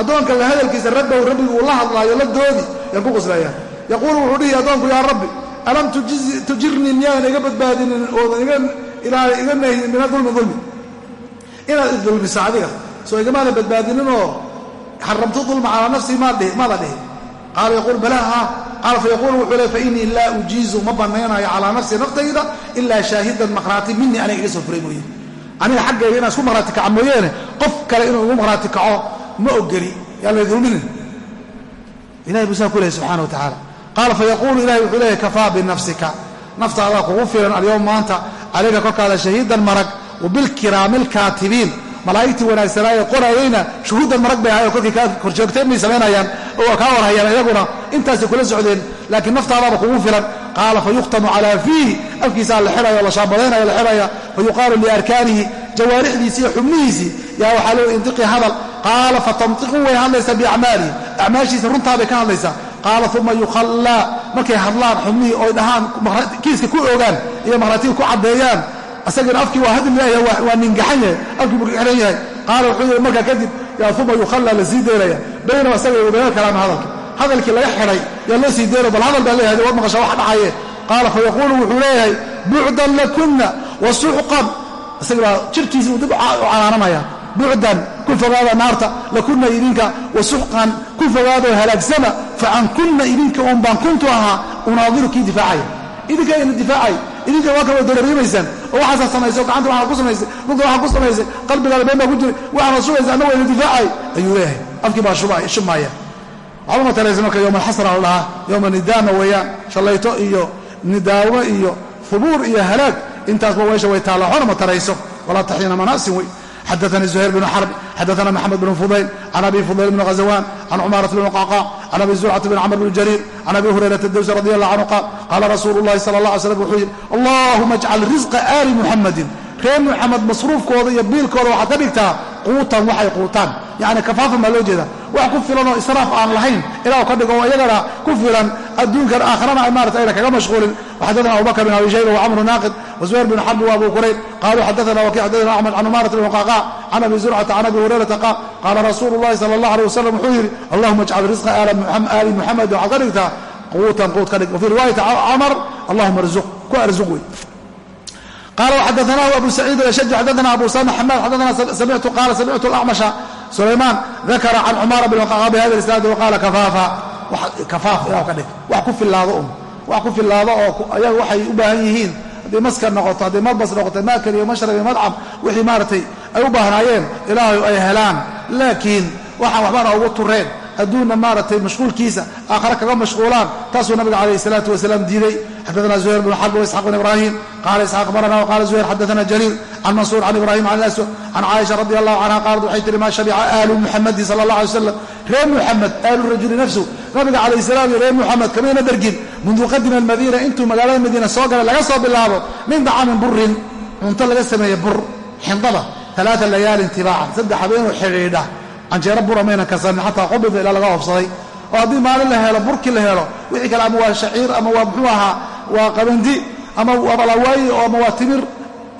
addoonka la hadalkiisa rabbow rabbigu uu la hadlaayo la doodi yaan ku qoslayaa yaquulu wuxuu dhihi addoonku yaa rabbi alam tujirnii miyaadan iga badbaadinin oodan iga nahyin min adulmi dulmi inaad idulmisa adiga soo igamaana badbaadininoo xaramtu dulma calaa nafsii maada dhihi qaala yaquul balaa haa qaala fayaquulu wuxuu le fainii laa ujiizu ma bannaynayo calaa nafsii naftayda ilaa shaahidan maqhraati minii aniga iga soo furay mooye aniga xaggayga inaan isku maqhraati kaco mooyeene qof kale inuu igu maqhraati kaco ma ogeli yaa lay dulminin ilahay buu saa ku lehay subxana wa tacaala qaala fayaquulu ilahi wuxuu leeyahy kafaa binafsika. Naftaadaa kugu filan alyowm maanta calayka korkaada shahiidan marag wabilkiraami alkaatibiin malaa'igtii wanaagsanaaye qorayeyna shuhuuddan marag bay ahayo kolkii kaa korjoogteen bay samaynayaan oo kaa warhayaan iyaguna. Intaasay kula socdeen laakiin naftaadaaba kugu filan. Qaala fayukhtamu calaa fiihi afkiisaa la xidhaya la shaabadaynaya la xidhaya fayuqaalu liarkaanihi jawaarixdiisii iyo xubnihiisii yaa waxaa leey indiqi hadal. Qaala fatantiqu way hadlaysaa biacmaalihi. Acmaashiisa runtaabay ka hadlaysaa qaala uma yukhallaa. Markay hadlaan xubnihii oy dhahaan kiiska ku ogaan iyo maqhraatiga ku caddeeyaan asagana afkii waa hadli laaya waa ningaxan yahay afkii buu xidhan yahay. Qaala wuxuu yidhi markaa kadib yaa uma yukhallaa la sii daynaya baynahu isaga bayna alkalaami hadalka. Hadalkii laga xidhay yaa loo sii deyno bal hadal baa leeyahay waad maqasha wax dhacaye qaala fa wuxuu leeyahay bucdan lakunna wa suxqan. Isaga baa jirkiisa uu dib u canaananaya bucdan ku fogaada naarta lakunna idinka wa suxqan ku fogaadoo halaagsama facankunna idinka uun baan kuntu ahaa unaadiru kii difaacaya idinka ina difaacay. Idinka waa kala dolariimaysaan oo waxaasaa samaysa gacanta waxaa ku samaysay dhulka waxaa ku samaysay qalbigaada been baa ku jiray waxaana sugaysa annagu ina difaacay. Ayuu leeyahay. Afkii baa shumaaya waxba mataraysa marka yowma alxasra la dhahaa yowma nidaama weeyaan shallayto iyo nidaamo iyo hubuur iyo halaag. Intaasba weesha way taalla waxbana matarayso walaa taxiina manaasin wey xadaanii zuhayr bn xarb xadaana maxamed bn fudayl can abi fudayl bn ghazawaan can cumaarat bn qacqaac can abi zurcata bn camr bn jariir can abi hurayrata dawsi radi allah canhu qaal qaala rasuulu llahi sala allah alay slam wuxuu yidhi allahuma ajcal risqa aali muxamadin reer muxamed masruufkooda iyo biilkooda waxaad ka dhigtaa quutan waxay quutaan yacni kafaafan baa loo jeeda wax ku filan oo israaf aan lahayn ilaa ka dhigo iyagana ku filan adduunkan aakharana ay maarata ayna kaga mashquulin. Waxadana abubakr bin abi shayba wacamru naaqid wasuhayr bin xarbi wa abu qurayb qaaluu xadana waki xadana axmed can umarat bn qaqaac can abi zurcata can abi hurayrata qaal qaala rasuulu llahi sala allah alيh wasalam wuxuu yidhi allahuma ajcal risqa aali muxamed waxaad ka dhigtaa quutan quut ka dhig wafii riwaayati camar allahuma rzuq ku arzuq wey qala xadanahu abu saciid ashaj xadana abu xamaad xadana qala samictu alacmasha sulaymaan dakara can cumaara bn qaqaa bihada isnaad waqaala kafaaf ilah ka dhig wax ku fillaado un wax ku fillaado oo ayaga waxay u baahan yihiin haddii maskar noqoto haddii madbas noqoto maakal iyo mashrab iyo madcam wixii maaragtay ay u baahnaayeen ilaahay ay helaan laakiin waxaan waxbana ugu tureen adduunna maaragtay mashquulkiisa aakhare kaga mashquulaan taasuu nabiga calayh salaatu wasalaam diiday. Xadana zuhayr bn xarb waisxaq bn ibrahim qala isxaaq barana wqala zuhayr xadana jariir can mansuur can ibrahim can aswad caaisha radi allahu canha qaalat waxay tihi maa shabica aalu muxamadi sala allah alay wasalam reer muxamed aalu rajuli nafsu. Nabiga calayh salaam iyo muxamed kamayna dhargin mundu qadima almadiina intuu magaalada madiina soo galay laga soo bilaabo min dacaamin burin cunto laga sameeye bur xindada alaaa layaalin tibaacan saddex habeenoo xidhiidha canjeero bura mayna kasanin xataa qubida ilaa laga hofsaday. Oo haddii maalin la helo burkii la helo wixii kale ama waa shaciir ama waa muxuu ahaa waa qabandi ama abalawaayi oo ama waa timir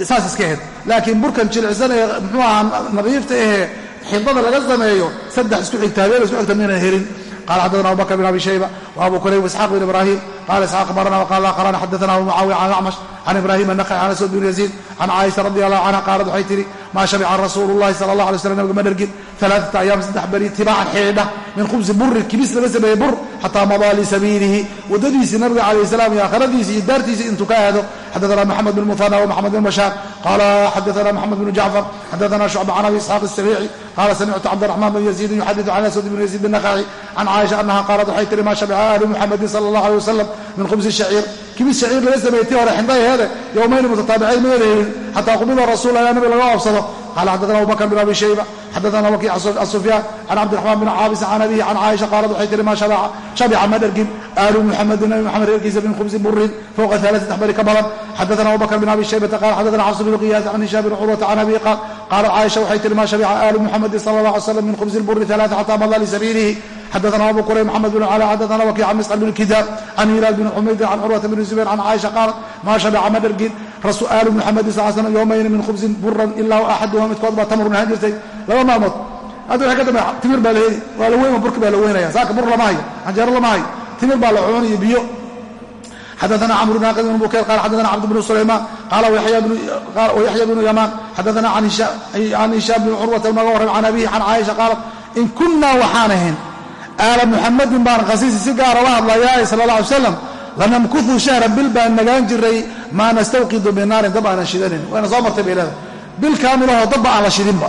saas iska ahayd. Laakiin burkan jilicsan ee muxuu ahaa nadiifta ahee xidada laga sameeyo saddex isku xigta habeen isku xigta maynan helin. Qala xadana abubakr bn abi shayba وabu kurayb وisxaaq bn ibrahim qala isxaaq barana wqala aqrana xadana abu mucaawiya can acmash can ibrahim anaqi can aswad bin yaziid can caaisha radi allahu canha qaalad waxay tidhi maa shabica rasuulu llahi sala allah alay slam nabiga ma dhargin alaaata ayaam saddex beri itibaacan xidhiidha min khubsi burin kibis laga sameeyey bur xataa madaa lisabiilihi waddadiisii nabiga calayh salaam iyo aakhiradiisii iyo daartiisii intuu ka aado xadaana moxamed bn muhana wmoxamed bn bashaar qaala xadaana moxamed bn jacfar xadaana shucba can abi isxaaq isabiici qaala samictu cabdiraxmaan bn yaziid yuxadiu can aswad bn yaziid bnaqaci can caaisha anaha qaalad waxay tihi maa shabica ahlu muxamedin sala allah alay wasalam min khubsi shaciir kibis shaciir laga sameeyey tii hore xindhaheede yowmayni mutataabicayn mayada helin xataa qubida rasuul ayaa nabiga laga oobsado qala xadana abubakr bn abi shayba xadana wakiic asufyaan can cabdiraxmaan bn caabis can abihi can caaisha qaalat waxay tihi maa shabica ma dhergin aalu muxamedin nabi moxamed reerkiisa min khubsi burin fowqa ala saddex beri ka badan xadana abubakr bn abi shaybata qala xadana xafs bn qiyaas can hishaam bn curwata can abihi qaal qaalat caaisha waxay tihi maa shabica aalu muxamedin sala allah alay slam min khubsi lburi alaaa xata mada lisabiilihi xadana abu kurayb mxamed bn cala xadana wakiic can miscad bn kidaab can hilaal bn xumaydin can curwata bn zubayr can caaisha qaalat maa shabica ma dhergin aalu muxamedin sal slam yowmayni min khubsin buran ilaa axaduhuma midkood baa tamrun ahaan jirtay laba maalmood hadda waxay ka dambe timir baa la heli waa la weyn burki baa la weynaya saaka bur lama hayo canjeero lama hayo timir baa la cuun iyo biyo xadana cmr bn aqid bn bukayr qala xadana cabd bn sulaymaan qala yaxya bnu yamaan xadana can hishaam bn curwata naga warram can abihi can caaisha qaalat in kunaa waxaan ahayn aala muxamadin baan khasiisi si gaara la hadlayaa sala alla alay slam lanamkuhu shahra bil baan nagaan jiray maa nastawqidu binaarin dab aanan shidanin wayna soo martay bay leedahay bil kaamilahoo dabba aan la shidinba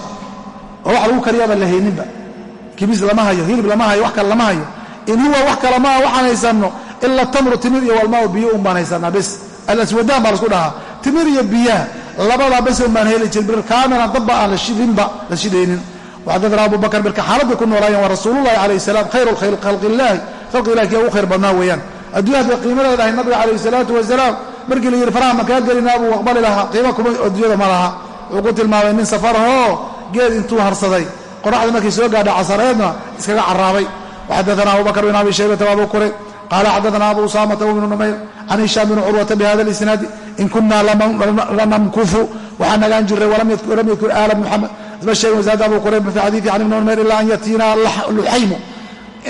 oo wax lagu kariyaabaan la hayninba kibis lama hayo hilib lama hayo wax kale lama hayo in huwa wax kale maa waxaan haysanno ila tamru timir iyo walmaa biyo un baan haysanaa bes alaswadaan baa lasku dhahaa timir iyo biyaha labadaa bes un baan heli jir bil kaamilan dabba aan la shidinba la shidaynin waxadadana abu bakr bilka xaaladday ku noolaayeen waa rasuulullahi calayh salaam khayru khalqillaahi khalqi ilahi kii ugu khayr badnaa weeyaan adduunya hadbay qiimo leedahay nabiga calayhi salaatu wasalaam markii la yidhi faraha makaa gelinaa buu aqbali lahaa qiimo kuma adduunyada ma laha wuxuu ku tilmaamay nin safarahoo geed intuu harsaday qoraxda markay soo gaadha casareedna iskaga carraabay waxadana abu bakr bin abi shaybata wa abu kurayb qala xadana abu usaamata wbnu numayr can hishaam bni curwata bihada lisnaadi in kunaa lanamkufu waxaan nagaan jiray walam yadkur isma sheegin wasaada abu qurayb fi xadiidi can ibni umayr ilaa an yatiina luxaymu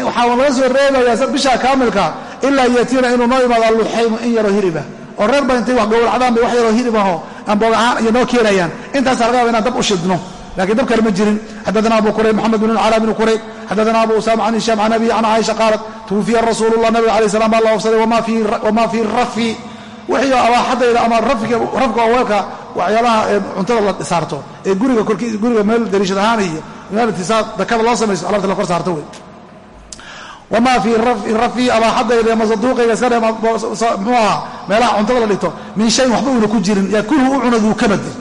waxaa laga soo reebayaa bishaa kaamilka ilaa yatiina inuu noo imaado luxaymu in yaroo hiriba oo reer ba intay wax gowracdaan bay wax yaroo hiribaho amboog ahaan iyo noo keenayaan intaasa laga yaba dab u shidno lakiin dab kale ma jirin xadana abu qurayb moxamed bn cala bn qurayb xadana abu usama can hishaam can abihi can caaisha qaalat tuwufiya rasuulu lah nabiga alay slam baa la ofsaday wama fii rafi wixii abaaxadayda ama rafka weelka waxyaalaha cuntada la saarto ee guriga guriga meel dariishad ahaan iyo meel dakada loo samayso alabta la kor saarto wey. Wamaa fii rafi abaaxadayda ama saduuqayga dhe mxuu ahaa meelaha cuntada la dhigto min shayin waxba uuna ku jirin yakulhu u cuna duu kabadi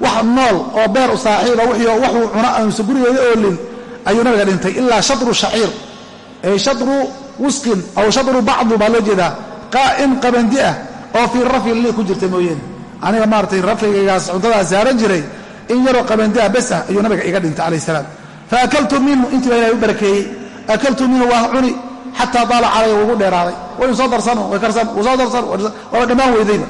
wax nool oo beer u saaxiiba waxuu cuna aanusa gurigeeda oolin ayuu nabiga dhintay ilaa shatru shaciir. Ay shatru wusqin aw shatru bacdu baa loo jeedaa qaa'in qabandi ah oo fii rafi li ku jirta mooyeene aniga maaratay rafigaygaas cuntadaas saaran jiray in yaroo qabandi ah bes ah ayuu nabiga iga dhintay calayh salaam. Fa akaltu minhu intii baa ilahay u barakeeyey akaltu minhu waan cuni xataa daala calaya wuugu dheeraaday. Way soo darsan way karsan wuu soo darsan waaba dhammaan weydayba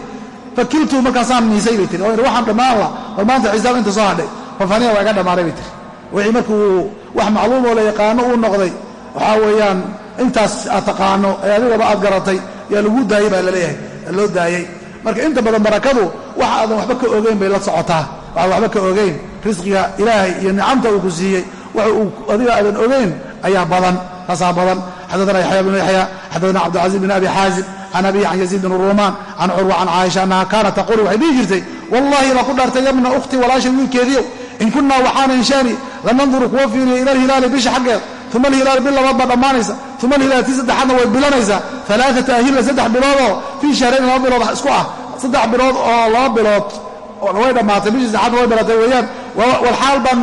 fakiltu markaasaan miisay bay tiri oo waxaan dhammaan la war maanta xisaab inta soo hadhay. Fafaniya waa iga dhammaaday bay tiri wixii markuu wax macluumoo la yaqaano uu noqday waxaa weeyaan intaas aad taqaano ee adigaba aad garatay yaa lagu daayey baa la leeyahay loo daayey marka inta badan barakadu wax aadan waxba ka ogeyn bay la socotaa. Waxaad waxba ka ogeyn risqiga ilaahay iyo nicamta uu ku siiyey wax uu adiga aadan ogeyn ayaa badan taasaa badan. Xadana yaxya bnu yaxya xadana cabdilcaziz bin abi xaazim can abihi can yaziid bn ruumaan can curwa can caaisha annaha kaanat taqulu waxay dhihi jirtay wallahi baa ku dhaartay yabna ukhti walaashay wiilkeediiow in kunaa waxaana inshaani lananduru kuwa fiiriya ila alhilaali bisha xaggeed uma alhilaal bil labaad baa dhammaanaysa uma alhilaal tii saddexaadna way bilanaysaa alaaata ahila saddex biloodoo fii shahrayn laba bilood isku ah saddex bilood oo laba bilood way dhammaatay bishii saddexaadna way bilatay weeyaan walxaal baan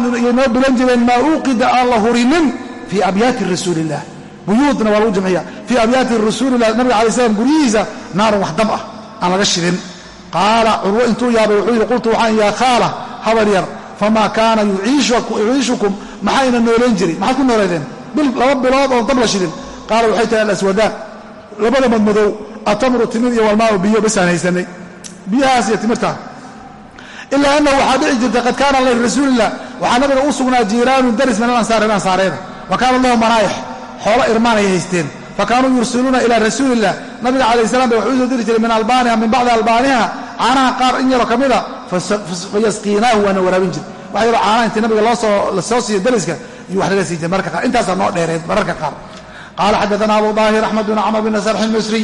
bilan jireen maa uuqida aan la hurinin fii abyaati rasuuliillah buyuudna waa lagu jamciya fii abyaati rasuulilah nabiga alay slam guryihiisa naarun wax dab ah aan laga shidin qaala curwo intuu yaabay wuxuu yidhi qultu waxaan yaa khaala habar yar famaa kaana yuciishukum maxayna noolayn jiray maxaad ku nooleedeen laba bilood oon dab la shidin. Qaala waxay tahay alaswadaan labada madmadow atamru timir iyo walmaau biyo basaan haysanay biyahaas iyo timirtaa ilaa annahu waxaa dhici jirtay qad kaana lirasuulilah waxaa nabiga u sugnaa jiiraanun daris min alansaar ansaareeda wa kaana lahu manaaix xoolo irmaan ay haysteen. Fa kaanuu yursiluuna ilaa rasuulilah nabiga calayh salam bay waxuu u soo diri jiray min albaaniha min bacdi albaaniha caanaha qaar in yaroo ka mida fayasqiinaahu waana waraabin jir wax yaroo caanaha intii nabiga la soo siiyo dariska iyuu wax laga sii jiray mararka qaar. Intaasaa noo dheereed mararka qaar. Qaala xadaana abu daahir axmed bn camr bn sarxi misri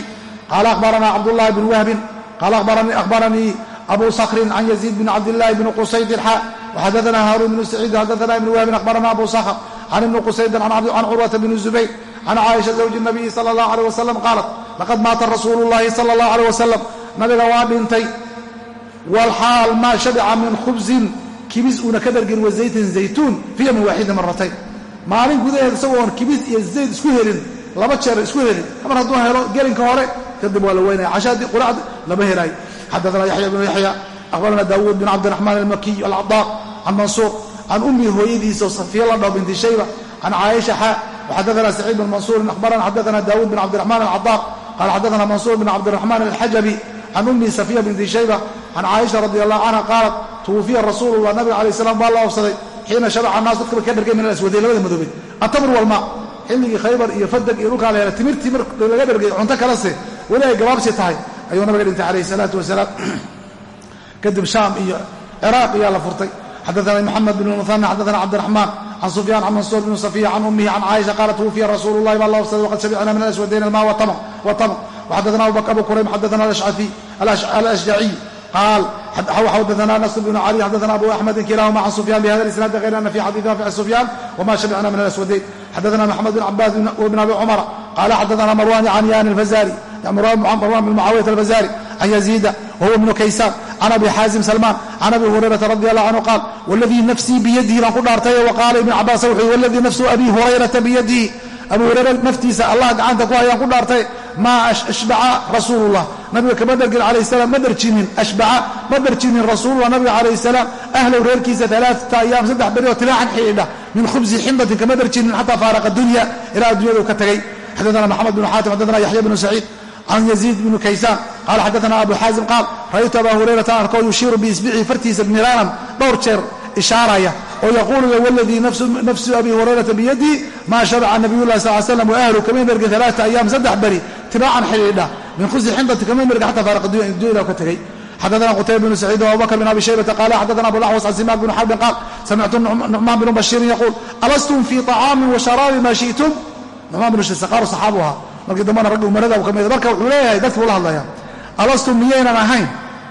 qaala akhbarana cabdullahi bn wahbin qaala akhbaranii abu skrin can yaziid bn cabdillahi bn qusayd ilxa waxadana haaruun bn saciid xadana ibn wahbin akhbarana abu sakhr can ibni qusaydin can curwata bni zubayr can caaisha zawji nabiyi sala allah aleh wasalam qaalat laqad maata rasuulu llahi sala allah aleh wasalam nabiga waa dhintay walxaal maa shabica min khubsin kibis uuna ka dhargin wa zaytin zaytuun fi yowmin waaxidin maratayn maalin gudaheed isagoon kibis iyo zayd isku helin laba jeer isku helin. Mar hadduu helo gelinka hore kadib waa la weynaya cashaadii quracdi lama helaayo xadaana yaxya bnu yaxya akhbarana daawuud bin cabdiraxmaan almakiy alcadaaq can mansuur can ummi hooyadiisa safiya la dhaho binti shayba can caaisha xa waxadana saciid bin mansuurin akhbarana xadana daawuud bin cabdiraxmaan alcadaaq qaala xadana mansuur bin cabdiraxmaan alxajabi can ummi safiya binti shayba can caaisha radi allahu canha qaalat tuwufiya rasuulullah nabiga alay salam waa la oofsaday xiina shabaca naas dadkaba ka dhargay min alaswadayn labada madoobeed atamr walmaa xilligii khaybar iyo fadag iyo dhulkaa la hela timirtii mar laga dhargay cunto kalese weli ay gabaabsi tahay ayuu nabiga dhintay calayhi salaatu wasalaam. Kadib shaam iyo ciraaq iyaa la furtay. Xadaana mxamed bn muana xadaana cabdiraxmaan can sufyaan can mansuur bn safiya can ummihi can caaisha qaalat tuwufiya rasuulu llahi baa la ofsaday waqad shabicna min alaswadayn alma watamr waxadana abu kurayb xadaana alashjaciy qaal xadana nasr bn cali xadaana abu axmedin kilahuma can sufyan bihada isnaad غayr ana fi xadiiثi rafic sufyan wma shabicna min alaswadayn xadaana maxamed bn cabaas wbn abi cumar qala xadaana marwan can yani alfazari marwan bn mucaawiyat alfazari can yaziida wahuwa bnu kaysaan can abi xaazim salmaan can abi hurayrata radi allah canhu qaal wladii nafsii biyadihi baan ku dhaartaye waqaala ibn cabaas wuxuu yhi wladii nafsu abi hurayrata biyadihi abu hurayra naftiisa allah gacanta ku hayaan ku dhaartay maa ashbaca rasuulullah nabiga kama dhargin calayh salaam ma dharjinin ashbaca ma dharjinin rasuulullah nabiga calayh salaam ahlow reerkiisa alaaata ayaam saddex beri oo tilaaxan xidhiidha min khubsi xindatin kama dharjinin xataa faaraqa dunya. Ilaa addunyadu ka tagay. Xadana maxamed bnu xaatim xadana yaxya bnu saciid can yaziid bni kaysaan qaala xadana abu xaazim qaal ra'aytu aba hurayrata arkoo yushiiru biisbicii fartiisa miraanan dhowr jeer ishaaraya oo yaquulu wladii nafsu abi hurayrata biyadii maa shabaca nabiyullahi sal slam waahlu kama merga alaata ayaam saddex beri tibaacan xidhiidha min khusi xindati kama merga xata faaraqa dunya ka tegey xadana qutayba bnu saciid abubakr bn abi shaybata qaala xadana abulaxwas can simaak bn xarbin qaal samictu nucmaan bnu bashiirin yaquul alastum fii طacaamin wa sharaabi ma shi'tum? Nucmaan bnu saqaaru saxaabu ahaa markii dambana raggi umarada ka mid marka wuxuu leeyahay dadkii ula hadlaya alastum miyaynan ahayn?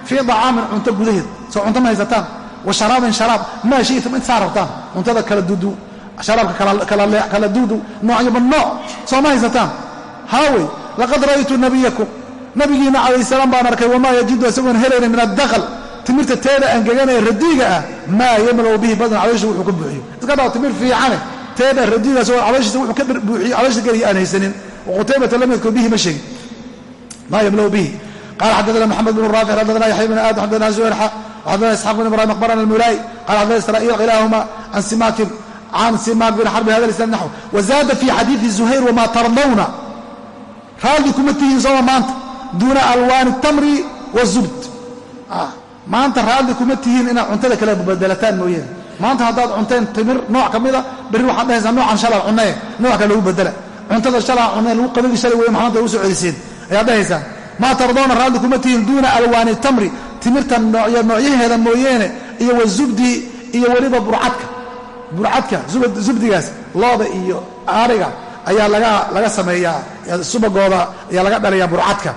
Fii طacaamin cunto gudaheed. Soo cunto ma haysataan wa sharaabin sharaab maa shi'tum intaa rabtaan cuntada kala dudu sharaabka kala dudu noocyoba nooc soo ma haysataan haawey laqad ra'aytu nabiyakum nabigiina calayh salaam baan arkay wamaa yajidu isagoon helayna min addaqal timirta teeda angegan ee radiiga ah maa yamlow bihi badan caloosha wuxuu ka buuxiyo iska dhaw timir fiicane teeda radiiga isagoo calooshiisa wuxuu ka buuxiyo caloosha geliya aan haysanin waqutaybata lam yadkur bihi ma sheegin maa yamlow bihi qala xadana maxamed bn raafic xadana yaxya bn aadam xadana zuhayr xadana isxaaq bn ibrahim akhbarana almulaayi qala xadana israa'iil khilaahuma can simaakin can simaak bin xarbi hada isnad naxw wazaada fi xadiidi zuhayr wamaa tardawna raalli kuma tihiin sooma maanta duuna alwaani tamri wazubd maanta raalli kuma tihiin inaad cuntada kala badelataan mooyaane maanta haddaad cunteen timir nooc ka mida berri waxaad dhahaysaa noocan shalaa cunaye nooc kale lagu bedela cuntada shalaa cunee lagu qabagi shalay wey maxamada u soo celiseen ayaad dhahaysaa maa tardoona raalli kuma tihiin duuna alwaani tamri timirta noocyaheeda mooyeene iyo wazubdi iyo weliba burcadka. Burcadka zubdigaas looda iyo aariga ayaa laga sameeyaa subagooda ayaa laga dhalayaa burcadka.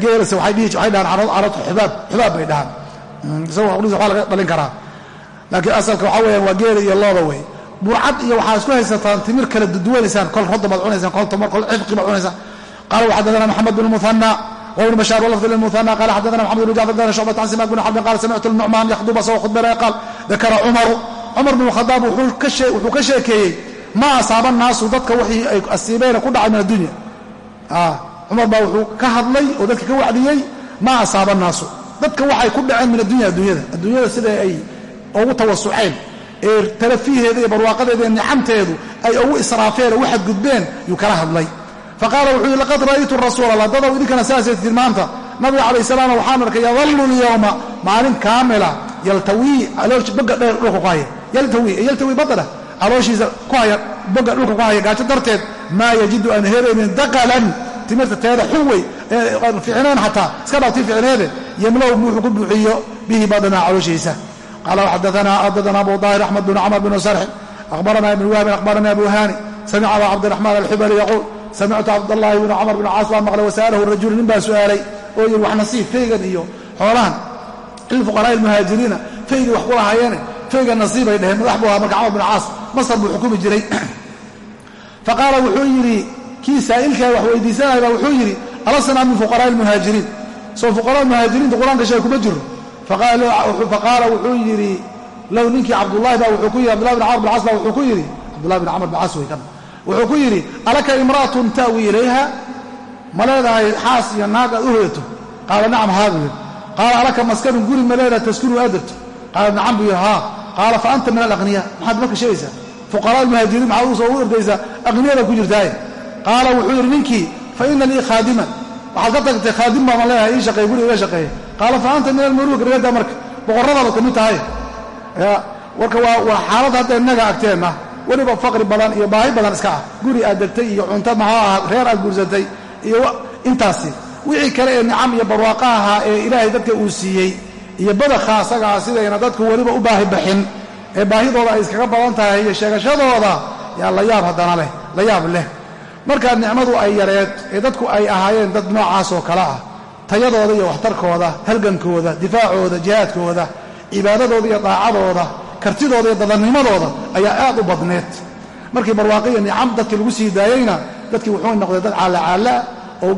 Geelase waxay dhahaan carabtu xubaab xubaab bay dhahaan. Isagoo qudhiisa waxaa laga dhalin karaa. Laakiin asalka waxaa weyaan waa geela iyo looda wey. Burcad iyo waxaa isku haysataan timir kala duduwanaysaan kol rodda baad cunaysaan kol tomar kol cifqi baad cunaysaan qala waxadadana maxamed bn muhanna wbn bashaar wlafd lmuhanna qala xadana maxamed bn jacfar dana shucbat can simak bn xarbin qala samictu nucmaan yakhduba asagoo khudbanaya qaal dakara cumaru cumar bn khadaab wuxuu ka sheekeeyey ma asaaba naasu dadka wixii ay asiibeena ku dhacay min addunya cumar baa wuxuu ka hadlay oo dadka ka wacdiyey ma asaaba naasu dadka waxay ku dhaceen min addunya adduunyada adduunyada sida ay ugu tawasuceen ee talafiiheeda iyo barwaaqadeeda iyo nicamteedu ay ugu israafeen ugu xadgudbeen yuu faqaala wuxuu yidhi laqad ra'aytu rasuula allah dadow idinkana saasay tiin maanta. Nabiga calayh salaam waxaan arkay yadallu lyowma maalin kaamila yaltawii boga dheer dhulka ku haya. Yaltawi yaltawi badana calooshiisa ku haya boga dhulka ku haya gaajo darteed maa yajidu aan helaynin daqalan timirta teeda xun wey ficneen xataa iska dhaw tii ficneede yemlow wuxuu ku buuxiyo bihi badana calooshiisa. Qala xadaana adadana abu daahir axmed bn camr bn sarxin akhbarana ibn wahbin akhbarana abu hani samica aba cabdiraxmaan alxubali yaquul samictu cabdallaahi bn camr bn caas baa maqlay wasa'alahu rajulu nin baa su'aalay oo yidhi wax nasiib faygan iyo xoolahan lilfuqaraai almuhaajiriina faygii wax ku fayga nasiibay dheheen madax buu ahaa marka camr bin caas masar buu xukumi jiray faqaala wuxuu yidhi kii saa'ilkaa wax weydiisanaya baa wuxuu yidhi alasnaa min fuqaraai almuhaajiriin soo fuqaraa muhaajiriinta qur'aanka shay kuma jiro faqaala wuxuu yidhi low ninkii cabdullahi baa wuxuu ku yidhi abdullahi bin camr bin caas baa wuxuu ku yidhi cabdullahi bin camr bin caas wey kan wuxuu ku yidhi alaka imra'atun ta'wi ilayha? Ma leedahay xaas iyo naag aad u hoyato? Qaala nacam haa buu yidhi. Qaala alaka maskanun guri ma leedahay taskunu aad degto qaala nacam buu yidhi haa. Qaala fa anta min alaqniya. Maxaad marka sheegaysaa? Fuqaraa almuhaajiriin maxaad u soo u ordaysaa aqniyada ku jirtaaye. Qaala wuxuu yidhi ninkii fa ina lii khaadiman. Waxaad ka tagtay khaadim baaban leeyahay ii shaqeey guriga iga shaqeeya qaala fa anta min almuluuk reeda marka. Boqorradabaad ka mid tahay. Warka waa xaalad hadda innaga agteenna weliba faqri badan iyo baahi badan iska ah. Guri aad degtay iyo cunto maxoo ahaa reer aad guursatay iyo intaasi. Wixii kale ee nicam iyo barwaaqa ahaa ee ilaahay dadka uu siiyey iyo badakha asagaa sidayna dadku weliba u baahi baxin ee baahidooda ay iskaga badan tahay iyo sheegashadooda yaa la yaab haddana leh la yaab leh. Markaa nicmadu ay yareed ee dadku ay ahaayeen dad noocaas oo kale ah tayadooda iyo waxtarkooda halgankooda difaacooda jihaadkooda cibaadadooda iyo daacadooda kartidooda iyo dadannimadooda ayaa aad u badneed. Markii barwaaqiya nicam dadkii lagu sii daayeyna dadkii wuxuu noqday dad caalacaallaa oo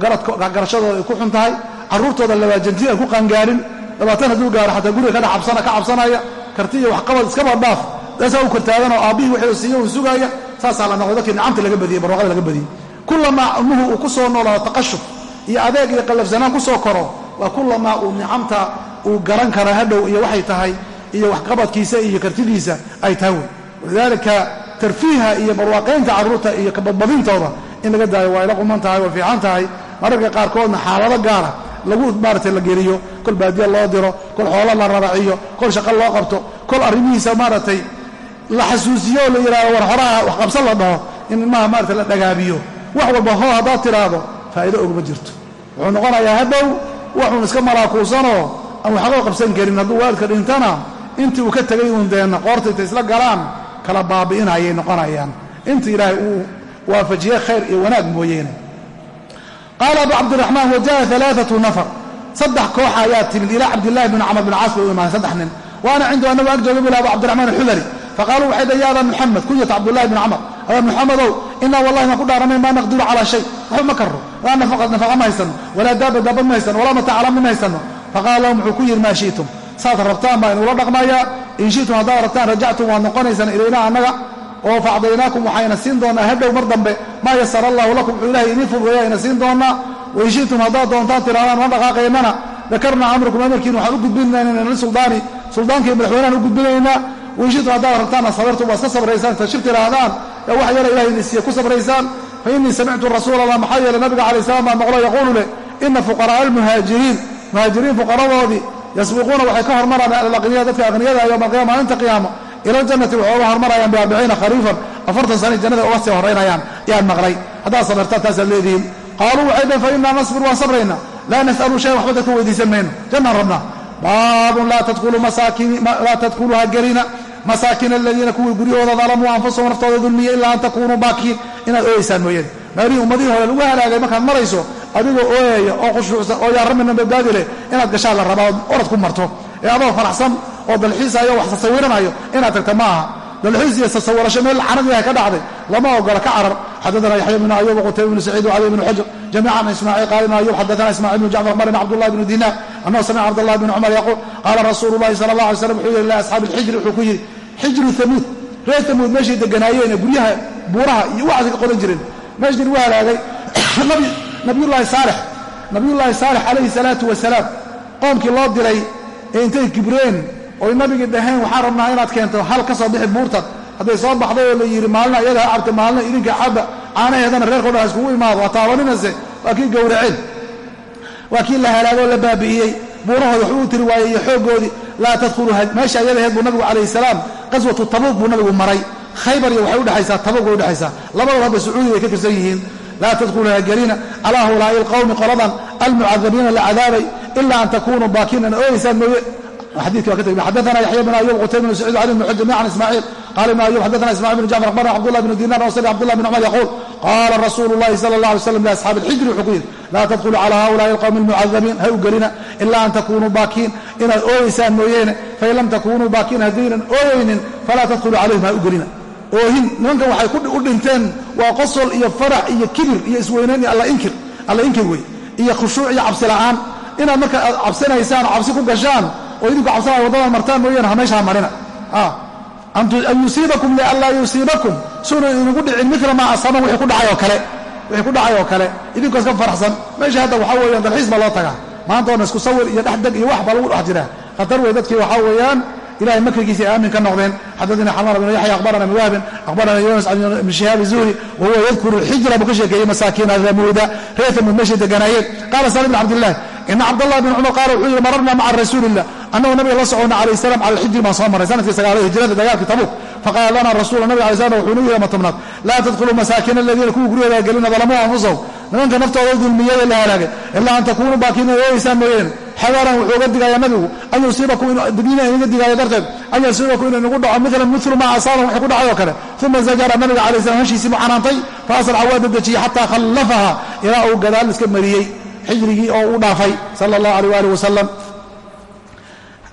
garashadooda ay ku xun tahay carruurtooda labaajantiin ay ku qaangaarin. Labaatan hadduu gaaro xataa guriga ka cabsanaya. Karti iyo waxqabad iskaba dhaaf daasaa u kortaaganoo aabbihii wixii siiyo uu sugaaya saasaa la noqday dadkii nicamta laga badiyey barwaaqada laga badiyey. Kullamaa ilmuhu uu ku soo noolaado taqashuf iyo adeeg iyo qallafsanaan ku soo koro waa kullamaa uu nicamta uu garan kara hadhow iyo waxay tahay iyo waxqabadkiisa iyo kartidiisa ay tahay. Wey walidaalika tarfiiha iyo barwaaqaynta carruurta iyo kabadbadintooda in laga daayo waa ila quman tahay waa fiican tahay. Mararka qaarkoodna xaalado gaara lagu maaragtay la geliyo. Kol baadiya loo diro kol xoolo la raraciyo kol shaqo loo qabto kol arrimihiisa maaragtay la xasuusiyo oo la yidhahdo war horaha wax qabsan la dhaho in ilmaha maarata la dhagaabiyo. Wax walba hoo haddaad tidhaahdo faa'ido ogma jirto. Wuxuu noqonayaa hadhow waxuun iska malaakuusanoo aan waxba qabsan karin hadduu waalidka dhintana intii uu ka tegay uun deenna qoorta intay isla galaan kala baabi'inayay noqonayaan. Inta ilaahay uu waafajiye khayr iyo wanaag mooyeene. Qaala abu cabdiraxmaan wajaءa alaaatu nafar. Saddex kooxa ayaa timid ilaa cabdillahi bn camr bin caas bay u imaanay saddex nin. Waana cindu anagu ag jooga bula abu cabdiraxmaan alxudari. Faqaaluu waxay dha ya aba muxamed kunyata cabdullahi bn camr aba muxamedow inaa wallahi maan ku dhaaranay maa naqdiru calaa shay. Waxba ma karro. Laa nafaqa ma haysano. Walaa daaba daaba ma haysano. Walaa mataaca ma haysano. Faqaala lahum wuxuu ku yidhi maa shi'tum saad rabtaan baa inula dhaqmayaa in shi'tum haddaad rabtaan rajactum waad noqonaysaan ilaynaa annaga. Oo faacdaynaakum waxayna siin doonnaa hadhow mar dambe maa yasara allahu lakum wuxuu ilahay idiin fududeeya ayna siin doonnaa wain shi'tum haddaad doontaan tirahdaan ma dhaqaaqaynana. Dakarnaa amrakum amarkiin waxaan u gudbinaynaa lisuldaani suldaankiiyo madaxweynahan u gudbinaynaa wain shi'tum haddaad rabtaanna sabartum waa iska sabraysaan tashir tirahdaan ee wax yara ilahay idin siiye ku sabraysaan. Fa innii samictu rasuula allah maxaa yeelay nabiga calay salam baa maqlo yaquulu leh ina fuqaraa'a almuhaajiriin. Muhaajiriin fuqaradoodii yasbiquuna waxay ka hormarayaan alaqniya dadka aqniyada yowma alqiyama maalinta qiyaama ila aljannati waxay uga hormarayaan biarbiciina khariifan afartan sana jannada uga sii horaynayaan yaan maqlay haddaad sabartaan taasaad leedihiin. Qaaluu waxay dhaheen fa innaa nasbir waan sabrayna. Laa nas'alu shayan waxba dadka weydiisan mayno. Jannaan rabnaa baabun laa tadkulu hagelina masaakina aladiina kuwii guryahooda dalamuu anfusahum naftooda dulmiya ilaa an takunuu baakiin. Inaad ooyeysaan mooyane meelihii ummadihii hore lagu halaagay markaad marayso adigoo ooyaya oo khushuucsan oo yaa rabbina badbaadi leh inaad gashaan la rabaa ood orad ku marto. Ee adoo faraxsan oo dalxiisayo wax tasawiranayo inaad tagta ma aha dalxiis iyo tasawirasho meel lacanad ilahay ka dhacday lama ogola ka carar. Xaddaana yaxya bnu ayub qutayba bnu saciid wcali bnu xujr jamiican ismaaciil qaala ibnu ayub xaddaana ismaaciil bnu jacfar marina cabdullahi bnu dinaar annahu samica cabdullahi bni cumar yaquul qaala rasuulu llahi sala allah alay slam wuxuu yihi liasxaabi alxijri wuxuu ku yidhi xijru hamuud reer hamuud meeshay deganaayeen guryaha buuraha iyo waxaasay ka qoran jireen. Meeshii lagu halaagay nabiyullaahi saalix nabiyullaahi saalix calayhi salaatu wasalaam qoomkii loo diray ee intay kibreen oy nabigii dhaheen waxaan rabnaa inaad keento hal ka soo bixi buurtan hadday soo baxday oo la yidhi maalina ha cabta maalina idinka cabba caanaheedana reerkao dhan ha iskugu imaado waa taabaninase waa kii gowraceen waa kii la halaagoo la baabi'iyey buurahooda waxbuu u tiri waayey iyo xooggoodii laa tadkhulu meesha ayada aheed buu nabigu calayhi salaam qaswatu tabuuq buu nabigu maray khaybar iyo waxay udhexaysaa tabuuq bay udhexaysaa labadood hadda sacuudi bay ka tirsan yihiin laa tadkhulu hagelina calaa hulaai alqawmi qoladan almucadabiina la cadaabay. Ila an takunuu baakinan ooyeysaan mooye. Xadidki waa ka tegi xaddaana yaxya bn ayub qutayba bn saciid cali bn xuj jamiican ismaaciil. Qala ibn ayub xaddaana ismacil bn jacfar akhbarna cabdullah bn dinar wasali cabdullah bn cumar yaquul. Qaala rasuulu llahi sala allah alay slam liasxaabi alxijri wuxuu ku yidhi laa tadkhuluu cala haulaai alqawmi almucadabiin ha u gelina ila an takunuu baakiin. Inaad ooyeysaan mooyeene. Fain lam takunuu baakiin haddaynan ooyeynin falaa tadkhuluu calayhim. Ha u gelina oohin. Nimankan waxay u dhinteen waa qosol iyo farax iyo kibir iyo isweynayn iyo alla inkir wey iyo khushuuc iyo cabsi la'aan. Inaad marka aad cabsanaysaan oo cabsi ku gashaan oo idinku cabsanaya waddadan martaan mooyaane ha meesha ha marina an yusiibakum lianlaa yusiibakum? Suuna inugu dhicin mila maa asaba wixii ku dhacay oo kale wixii ku dhacay oo kale. Idinkoo iska faraxsan. Meesha hadda waxaa weeyaan dalxiis baa loo tagaa. Maanta isku sawir iyo dhexdeg iyo wax baa lagu dhex jiraa. Khatar wey dadkii waxaa weeyaan ilahay makrigiisa aamin ka noqdeen. Xadadina xamar bn yaxya akhbarana ibn wahbin akhbarana yunas ibn shihaab zuhri wahuwa yadkuru alxijra buu ka sheekeeyey masaakiina hamuuda reer hamuud meeshay deganaayeen qaala salim bn cabdillahi ina cabdallah bn cumar qaala wuxuu yihi mararna maca rasuulillah. Annagu nabiga la soconna calayh salam cala alxijri baan soo marray sannadkii sagaalaad hijrada dagaalkii tabuuk faqaala lana rasuula nabiga alay slam wuxuu nagu yihi ama tobnaad laa tadkhuluu masaakina aladiina kuwii guryahooda gelina dalamuu anfusahum nimanka naftooda dulmiyada la halaagay ilaa an takunuu baakiina ooyeysaan mooyeene xadaran wuxuu uga digayaa nabigu an yusiibakum digniina inaga digaayo darteed an yusiibakum inuu inagu dhaco milan milu maa asaaban waxay ku dhacay oo kale. Uma zajara nabiga calayi slam heshiisii buu canaantay fa asraca waa dadejiyey xataa khallafaha ilaa uu gadaal iska mariyey xijrigii oo u dhaafay sala allah alيh ali wasalam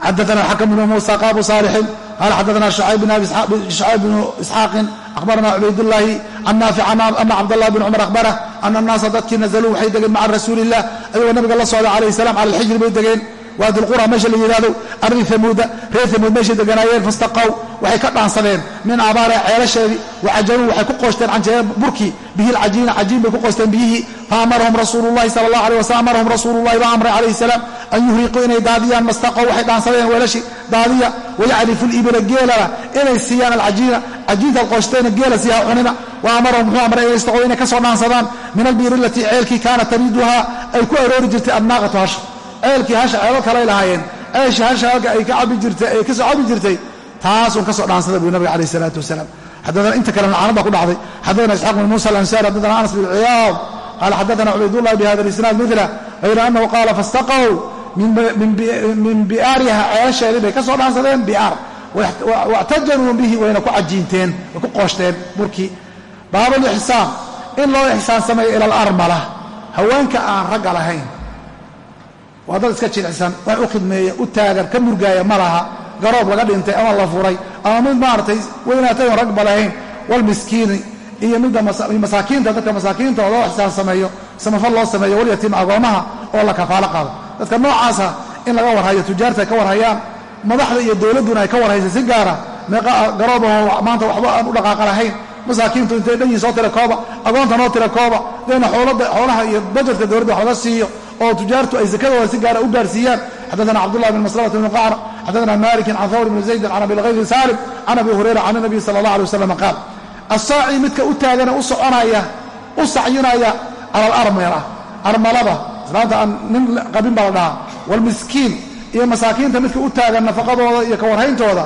xadaana xakm bnu muusa qaabu saalixin qaala xadaana shacayb bnu isxaaqin abarna cubaydlaahi an naafic ana cabdlahi bn cumar ahbara ana naasa dadkii nazluu waxay degeen maca rasuuli lah ayagoo nabiga la socda alayh salam cala alxijri bay degeen waadi lqura meesha la yidhahdo ardi hamuuda reer hamuud meeshay deganaayeen fastaqow waxay ka dhaansadeen. Min abaare ceelasheedii wacajanuu waxay ku qoosteen canjee burkii bihi lcajiina cajiin bay ku qoosteen biyihii faamarahum rasuulu llahi sala allah alيh wasalam amarahum rasuulu llahi baa amray calayhi salaam an yuhriquu inay daadiyaan mastaqow waxay dhaansadeen weelashii daadiya. Wayaclifu libila geelana inay siiyaan alcajiina cajiintaad qooshteena geela siiha cunina. Wa muxuu amray an yastaqow inay ka soo dhaansadaan. Min albiiri alatii ceelkii kaanat tariiduhaa ay ku aroori jirtay adnaaqatu hasha ceelkii hasha ceelal kalay lahaayeen ceeshii hasha halka ay ka cabi jirtay ay ka soo cabi jirtay taasuun ka soo dhaansaday buu nabiga alayh isalaatu wasalaam xaddaana inta kale lacanad baa ku dhacday xaddaana isxaaq bn muusa alansari xaddaana anas bn ciyaad qaala xaddaana cubaydullahi bihada isnaad mila hayra annahu qaala fastaqow min bi'aariha ceesheedii bay ka soo dhaansadeen bi'aar wactajanuu bihi wayna ku cajiinteen way ku qooshteen burkii baabulixsaan in loo ixsaan sameeyo ila alarmala haweenka aan ragga lahayn waa dad iska jilicsan wax u khidmeeya u taagan ka murgaaya ma laha garoob laga dhintay ama la furay ama mid maaragtay weynaatay oon ragba lahayn walmiskiini iyo midda masaakiinta dadka masaakiinta oo loo sameeyo samafal loo sameeyo walyatiim agoomaha oo la kafaalo qaado. Dadka noocaasa in laga warhayo tujaarta ay ka warhayaan madaxda iyo dowladduna ay ka warhaysa si gaara meeqa garoobaho maanta waxba aan u dhaqaaqa lahayn masaakiintu intay dhan yihiin soo tira kooba agoonta noo tira kooba deena xoolaha iyo bajetka dowladda wax laga siiyo oo tujaartu ay sakadooda si gaara u gaarsiiyaan. Xaddaana cabdullahi bn maslamata bn qacra xaddaana malikin can thawr bni zaydin can abilkhayri saalim can abi hurayra can nabiy sala allah alay wasalam qaal assaaci midka u taagana u soconaya u sacyinaya cala alarmala armalada islaanta aan nin qabin baa la dhahaa waalmiskiin iyo masaakiinta midka u taagan nafaqadooda iyo kawarhayntooda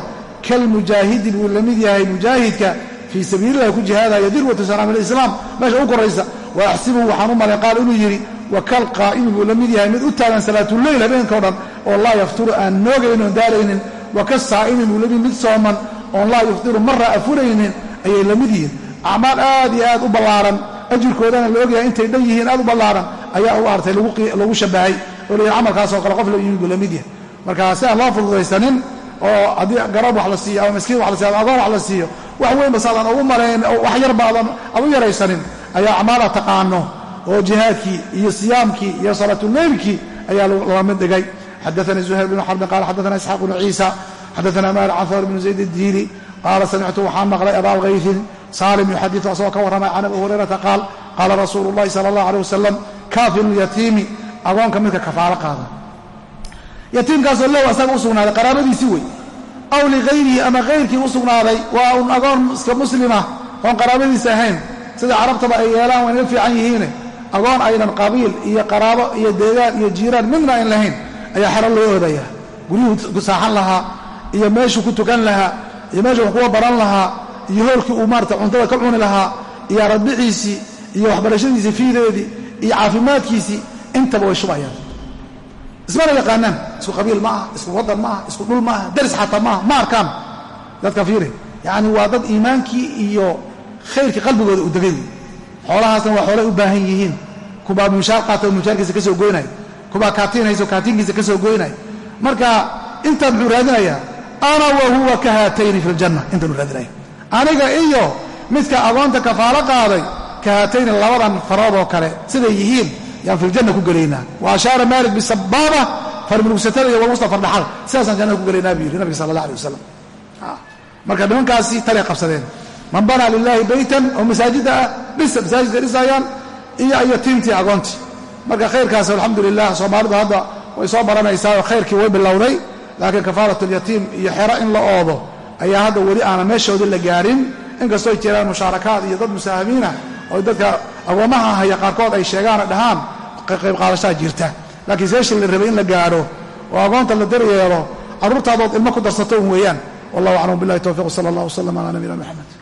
kalmujaahidi buu la mid yahay mujaahidka fii sabiilillahi ku jihaadaya dirwatu sanaam alislaam. Meesha u koraysa wa axsibuhu waxaan u malayn qaal inuu yidhi wa kal qaa'imi buu la mid yahay mid u taagan salaatuleyl habeenkao dhan oo laa yafturu aan noogaynin oon daaraynin wa ka saa'imi buu la mid mid sooman oon laa yuftiru marra afuraynin ayay la mid yihiin. Acmaal aad iyo aad u ballaaran ajirkoodana la ogyahay intay dhan yihiin aad u ballaaran ayaa u artay lagu shabahay oo layihi camalkaasoo kale qof la yimid buu la yahay. Marka si aan loo fududaysanin oo haddii garab wax la siiyo ama miskiin wax la siiyo ama agoon wax la siiyo wax weynba saadaan ugu malayn wax yarba aadan aad u yaraysanin ayaa acmaala taqaano oo jihaadkii iyo siyaamkii iyo salaatuleylkii ayaa lala mid dhigay xadaanii zuhayr bnu xarbin qaala xadaana isxaaq bnu ciisa xadaana maali can fawr bnu zayd addiili qaala samictu waxaan maqlay abaa kayfin saalim yuxadiu asagoo ka warramay can abi hurayrata qaal qaala rasuulu llahi sala allah aleh wasalam kaafinu lyatiimi agoonka midka kafaalo qaada. Yatiimkaasoo low asaga u sugnaaday qaraabadiisii wey aw ligayrihi ama kayrkii u sugnaaday waa un agoon iska muslima oon qaraabadiisi ahayn sida carabtaba ay yeelaan waa inaga fiican yihiine. Agoon aynan qabiil iyo qaraabo iyo deegaan iyo jiiraan midna ayn lahayn ayaa xero loo oodaya guryuhu saaxan lahaa iyo meeshuu ku tukan lahaa iyo meeshu wax kuwa baran lahaa iyo hoolkii uu maarata cuntada ka cuni lahaa iyo aradbiciisii iyo waxbarashadiisii fiideedii iyo caafimaadkiisii intaba way shubayaan. Ismana yaqaanaan isku qabiil ma aha isku wadan ma aha isku dhul ma aha daris xataa maaha ma arkaan. Dadka fiiri yacni waa dad iimaankii iyo khayrkii qalbigooda u degay. Xoolahaasna waa xoolay u baahan yihiin. Kubaa mushaar qaata oo mushaarkiisa ka soo goynaya kubaa kaatiin hayso kaatiinkiisa ka soo goynaya marka intaan muxuu raadinayaa ana wa huwa ka haatayni fi ljanna intaanu raadinaya aniga iyo midka agoonta kafaalo qaaday ka haatayni labadan farood oo kale siday yihiin yaan filjanna ku gelaynaa. Wa ashaara maalik bisabaaba farmulugsatada iyo walmusta fardhaxada sidaasaan jannada ku gelaynaa buu yidhi nabiga sala wasalam marka nimankaasi talay qabsadeen man banaa lilaahi baytan oo masaajida ah dhisa masaajidka dhisaayaan iyo yatiimtii agoontii marka khayrkaas alxamdu lilah soomaalidu hadda way soo baranaysaa khayrkii way bilowday laakiin kafaarat alyatiim iyo xero in la oodo ayaa hadda weli aanan meeshoodii la gaarin. Inkastoo ay jiraan mushaarakaad iyo dad musaahamiinah oo dadka agoommaha haya qaarkood ay sheegaana dhahaan qayb qaadashaa jirta. Laakiin seeshii la rabay in la gaadho oo agoonta la daryeelo carruurtaadood ilmo ku darsato un weeyaan. Wallahu aclam billahi towfiq sala allah wasalam calaa nabiyina moxamed